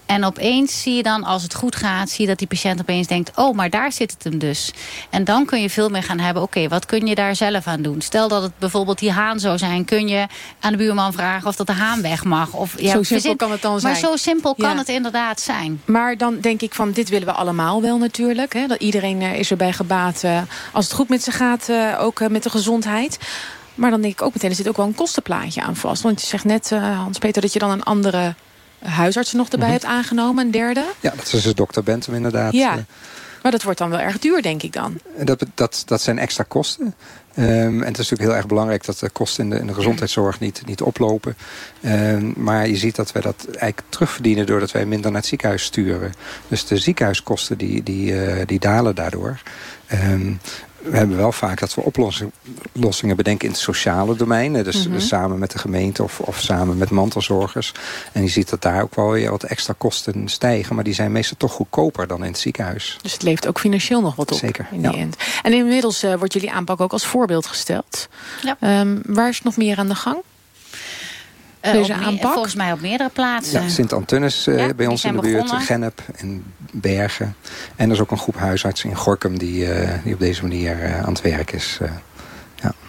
En opeens zie je dan, als het goed gaat... zie je dat die patiënt opeens denkt... oh, maar daar zit het hem dus. En dan kun je veel meer gaan hebben... oké, wat kun je daar zelf aan doen? Stel dat het bijvoorbeeld die haan zou zijn... kun je aan de buurman vragen of dat de haan weg mag. Of, Zo simpel kan het dan zijn. Maar zo simpel kan Ja. het inderdaad zijn. Maar dan denk ik van, dit willen we allemaal wel natuurlijk. Hè? Dat iedereen eh, is erbij gebaat eh, als het goed met ze gaat, eh, ook met de gezondheid. Maar dan denk ik ook meteen, er zit ook wel een kostenplaatje aan vast. Want je zegt net, Hans-Peter, dat je dan een andere huisarts er nog erbij Mhm. hebt aangenomen, een derde. Ja, dat is dus dokter Bentham inderdaad. Ja, Eh, maar dat wordt dan wel erg duur, denk ik dan. Dat, dat, dat zijn extra kosten. Ehm, en het is natuurlijk heel erg belangrijk dat de kosten in de, in de gezondheidszorg niet, niet oplopen. Ehm, maar je ziet dat wij dat eigenlijk terugverdienen doordat wij minder naar het ziekenhuis sturen. Dus de ziekenhuiskosten die, die, eh, die dalen daardoor. Ehm, we hebben wel vaak dat we oplossing- oplossingen bedenken in het sociale domein. hè. Dus, Mhm. dus samen met de gemeente of, of samen met mantelzorgers. En je ziet dat daar ook wel weer wat extra kosten stijgen. Maar die zijn meestal toch goedkoper dan in het ziekenhuis. Dus het levert ook financieel nog wat op. Zeker, In die ja. end. En inmiddels eh, wordt jullie aanpak ook als voorbeeld gesteld. Ja. Ehm, waar is nog meer aan de gang? Eh, Deze op me- aanpak? Volgens mij op meerdere plaatsen. Ja, Sint-Antunus eh, Ja, bij ons in de buurt, begonnen. Gennep en Bergen. En er is ook een groep huisartsen in Gorkum die, eh, die op deze manier eh, aan het werk is. eh.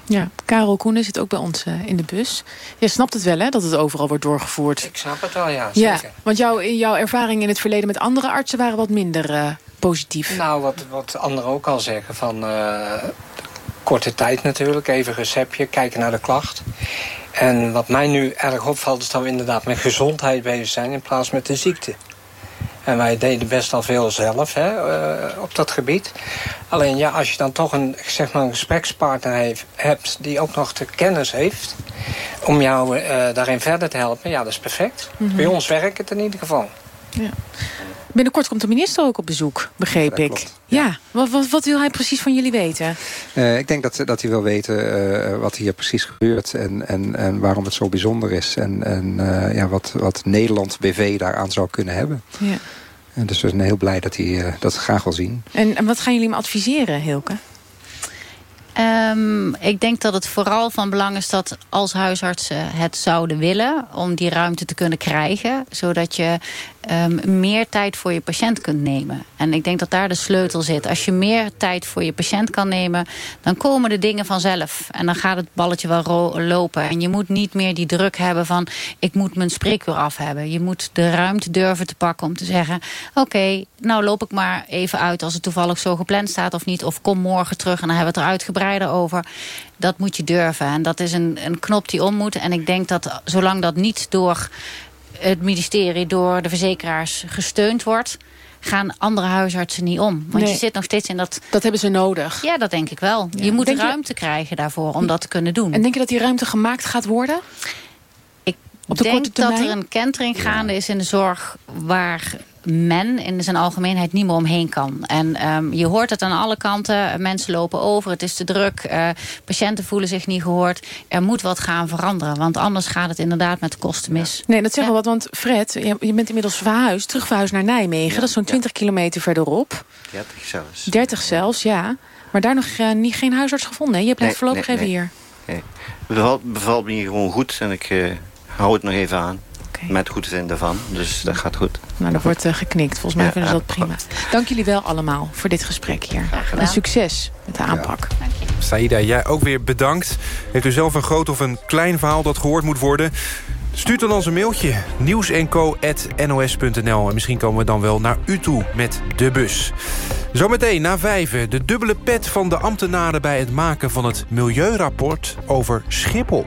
Ja, Karel Koenen zit ook bij ons eh, in de bus. Je snapt het wel, hè, dat het overal wordt doorgevoerd. Ik snap het wel, ja. Ja, Zeker. want jouw, jouw ervaringen in het verleden met andere artsen waren wat minder eh, positief. Nou, wat, wat anderen ook al zeggen van eh, korte tijd natuurlijk. Even receptje, kijken naar de klacht. En wat mij nu erg opvalt is dat we inderdaad met gezondheid bezig zijn in plaats met de ziekte. En wij deden best al veel zelf hè, eh, op dat gebied. Alleen ja, als je dan toch een, zeg maar een gesprekspartner heeft, hebt die ook nog de kennis heeft om jou eh, daarin verder te helpen, ja, dat is perfect. Mhm. Bij ons werkt het in ieder geval. Ja. Binnenkort komt de minister ook op bezoek, begreep ik. Ja, wat, wat, wat wil hij precies van jullie weten? Eh, ik denk dat, dat hij wil weten eh, wat hier precies gebeurt en, en, en waarom het zo bijzonder is. En, en eh, ja, wat, wat Nederland BV daaraan zou kunnen hebben. Ja. En dus we zijn heel blij dat hij dat graag wil zien. En, en wat gaan jullie hem adviseren, Hilke? Ehm, ik denk dat het vooral van belang is dat als huisartsen het zouden willen... om die ruimte te kunnen krijgen. Zodat je ehm, meer tijd voor je patiënt kunt nemen. En ik denk dat daar de sleutel zit. Als je meer tijd voor je patiënt kan nemen... dan komen de dingen vanzelf. En dan gaat het balletje wel lopen. En je moet niet meer die druk hebben van... ik moet mijn spreekuur af hebben. Je moet de ruimte durven te pakken om te zeggen... oké, nou loop ik maar even uit als het toevallig zo gepland staat of niet. Of kom morgen terug en dan hebben we het er uitgebreider over. Dat moet je durven. En dat is een, een knop die om moet. En ik denk dat zolang dat niet door het ministerie, door de verzekeraars gesteund wordt... gaan andere huisartsen niet om. Want Nee. je zit nog steeds in dat... Dat hebben ze nodig. Ja, dat denk ik wel. Je moet Denk je- ruimte krijgen daarvoor om dat te kunnen doen. En denk je dat die ruimte gemaakt gaat worden? Ik Op de denk dat er een kentering gaande is in de zorg... waar men in zijn algemeenheid niet meer omheen kan. En ehm, je hoort het aan alle kanten. Mensen lopen over, het is te druk. eh, patiënten voelen zich niet gehoord. Er moet wat gaan veranderen. Want anders gaat het inderdaad met de kosten mis. Nee, dat zeggen we wat. Want Fred, je, je bent inmiddels verhuisd, terug verhuisd naar Nijmegen. dat is zo'n 20 kilometer verderop. 30 zelfs. 30 zelfs, ja. Maar daar nog eh, niet, geen huisarts gevonden. hè? Je blijft Nee, voorlopig nee, even nee. hier. Nee. Bevalt, bevalt me hier gewoon goed en ik eh, hou het nog even aan. Met goed zin ervan, dus dat gaat goed. Nou, er wordt eh, geknikt. Volgens mij Ja, vinden ze ja. dat prima. Dank jullie wel allemaal voor dit gesprek hier. gedaan. En succes met de aanpak. Saida, jij ook weer bedankt. Heeft u zelf een groot of een klein verhaal dat gehoord moet worden? Stuurt dan ons een mailtje. nieuwsenco.nos.nl En misschien komen we dan wel naar u toe met de bus. Zometeen na vijven de dubbele pet van de ambtenaren... bij het maken van het milieurapport over Schiphol.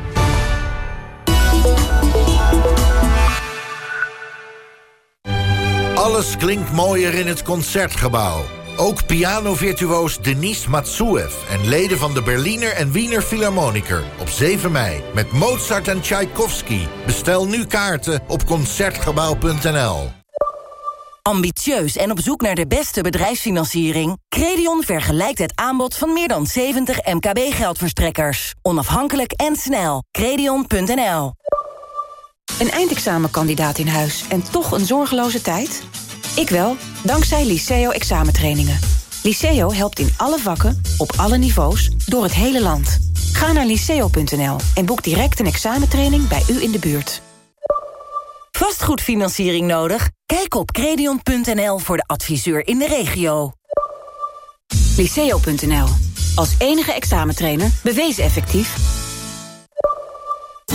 Alles klinkt mooier in het Concertgebouw. Ook pianovirtuoos Denis Matsuev en leden van de Berliner en Wiener Philharmoniker op 7 mei met Mozart en Tchaikovsky. Bestel nu kaarten op concertgebouw.nl. Ambitieus en op zoek naar de beste bedrijfsfinanciering? Credion vergelijkt het aanbod van meer dan 70 MKB-geldverstrekkers. Onafhankelijk en snel. Credion.nl Een eindexamenkandidaat in huis en toch een zorgeloze tijd? Ik wel, dankzij Liceo examentrainingen. Liceo helpt in alle vakken, op alle niveaus, door het hele land. Ga naar liceo.nl en boek direct een examentraining bij u in de buurt. Vastgoedfinanciering nodig? Kijk op credion.nl voor de adviseur in de regio. Liceo.nl. Als enige examentrainer bewezen effectief.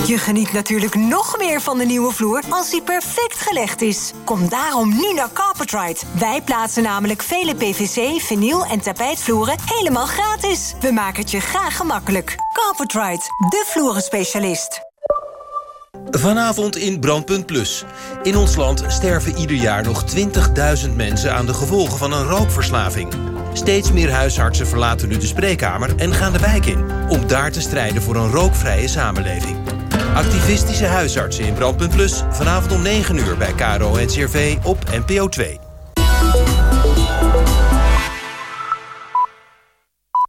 Je geniet natuurlijk nog meer van de nieuwe vloer als die perfect gelegd is. Kom daarom nu naar Carpetride. Wij plaatsen namelijk vele PVC, vinyl en tapijtvloeren helemaal gratis. We maken het je graag gemakkelijk. Carpetride, de vloerenspecialist. Vanavond in Brandpunt Plus. In ons land sterven ieder jaar nog 20.000 mensen aan de gevolgen van een rookverslaving. Steeds meer huisartsen verlaten nu de spreekkamer en gaan de wijk in... om daar te strijden voor een rookvrije samenleving. Activistische huisartsen in Brandpuntplus Vanavond om 9 uur bij KRO en CRV op NPO 2.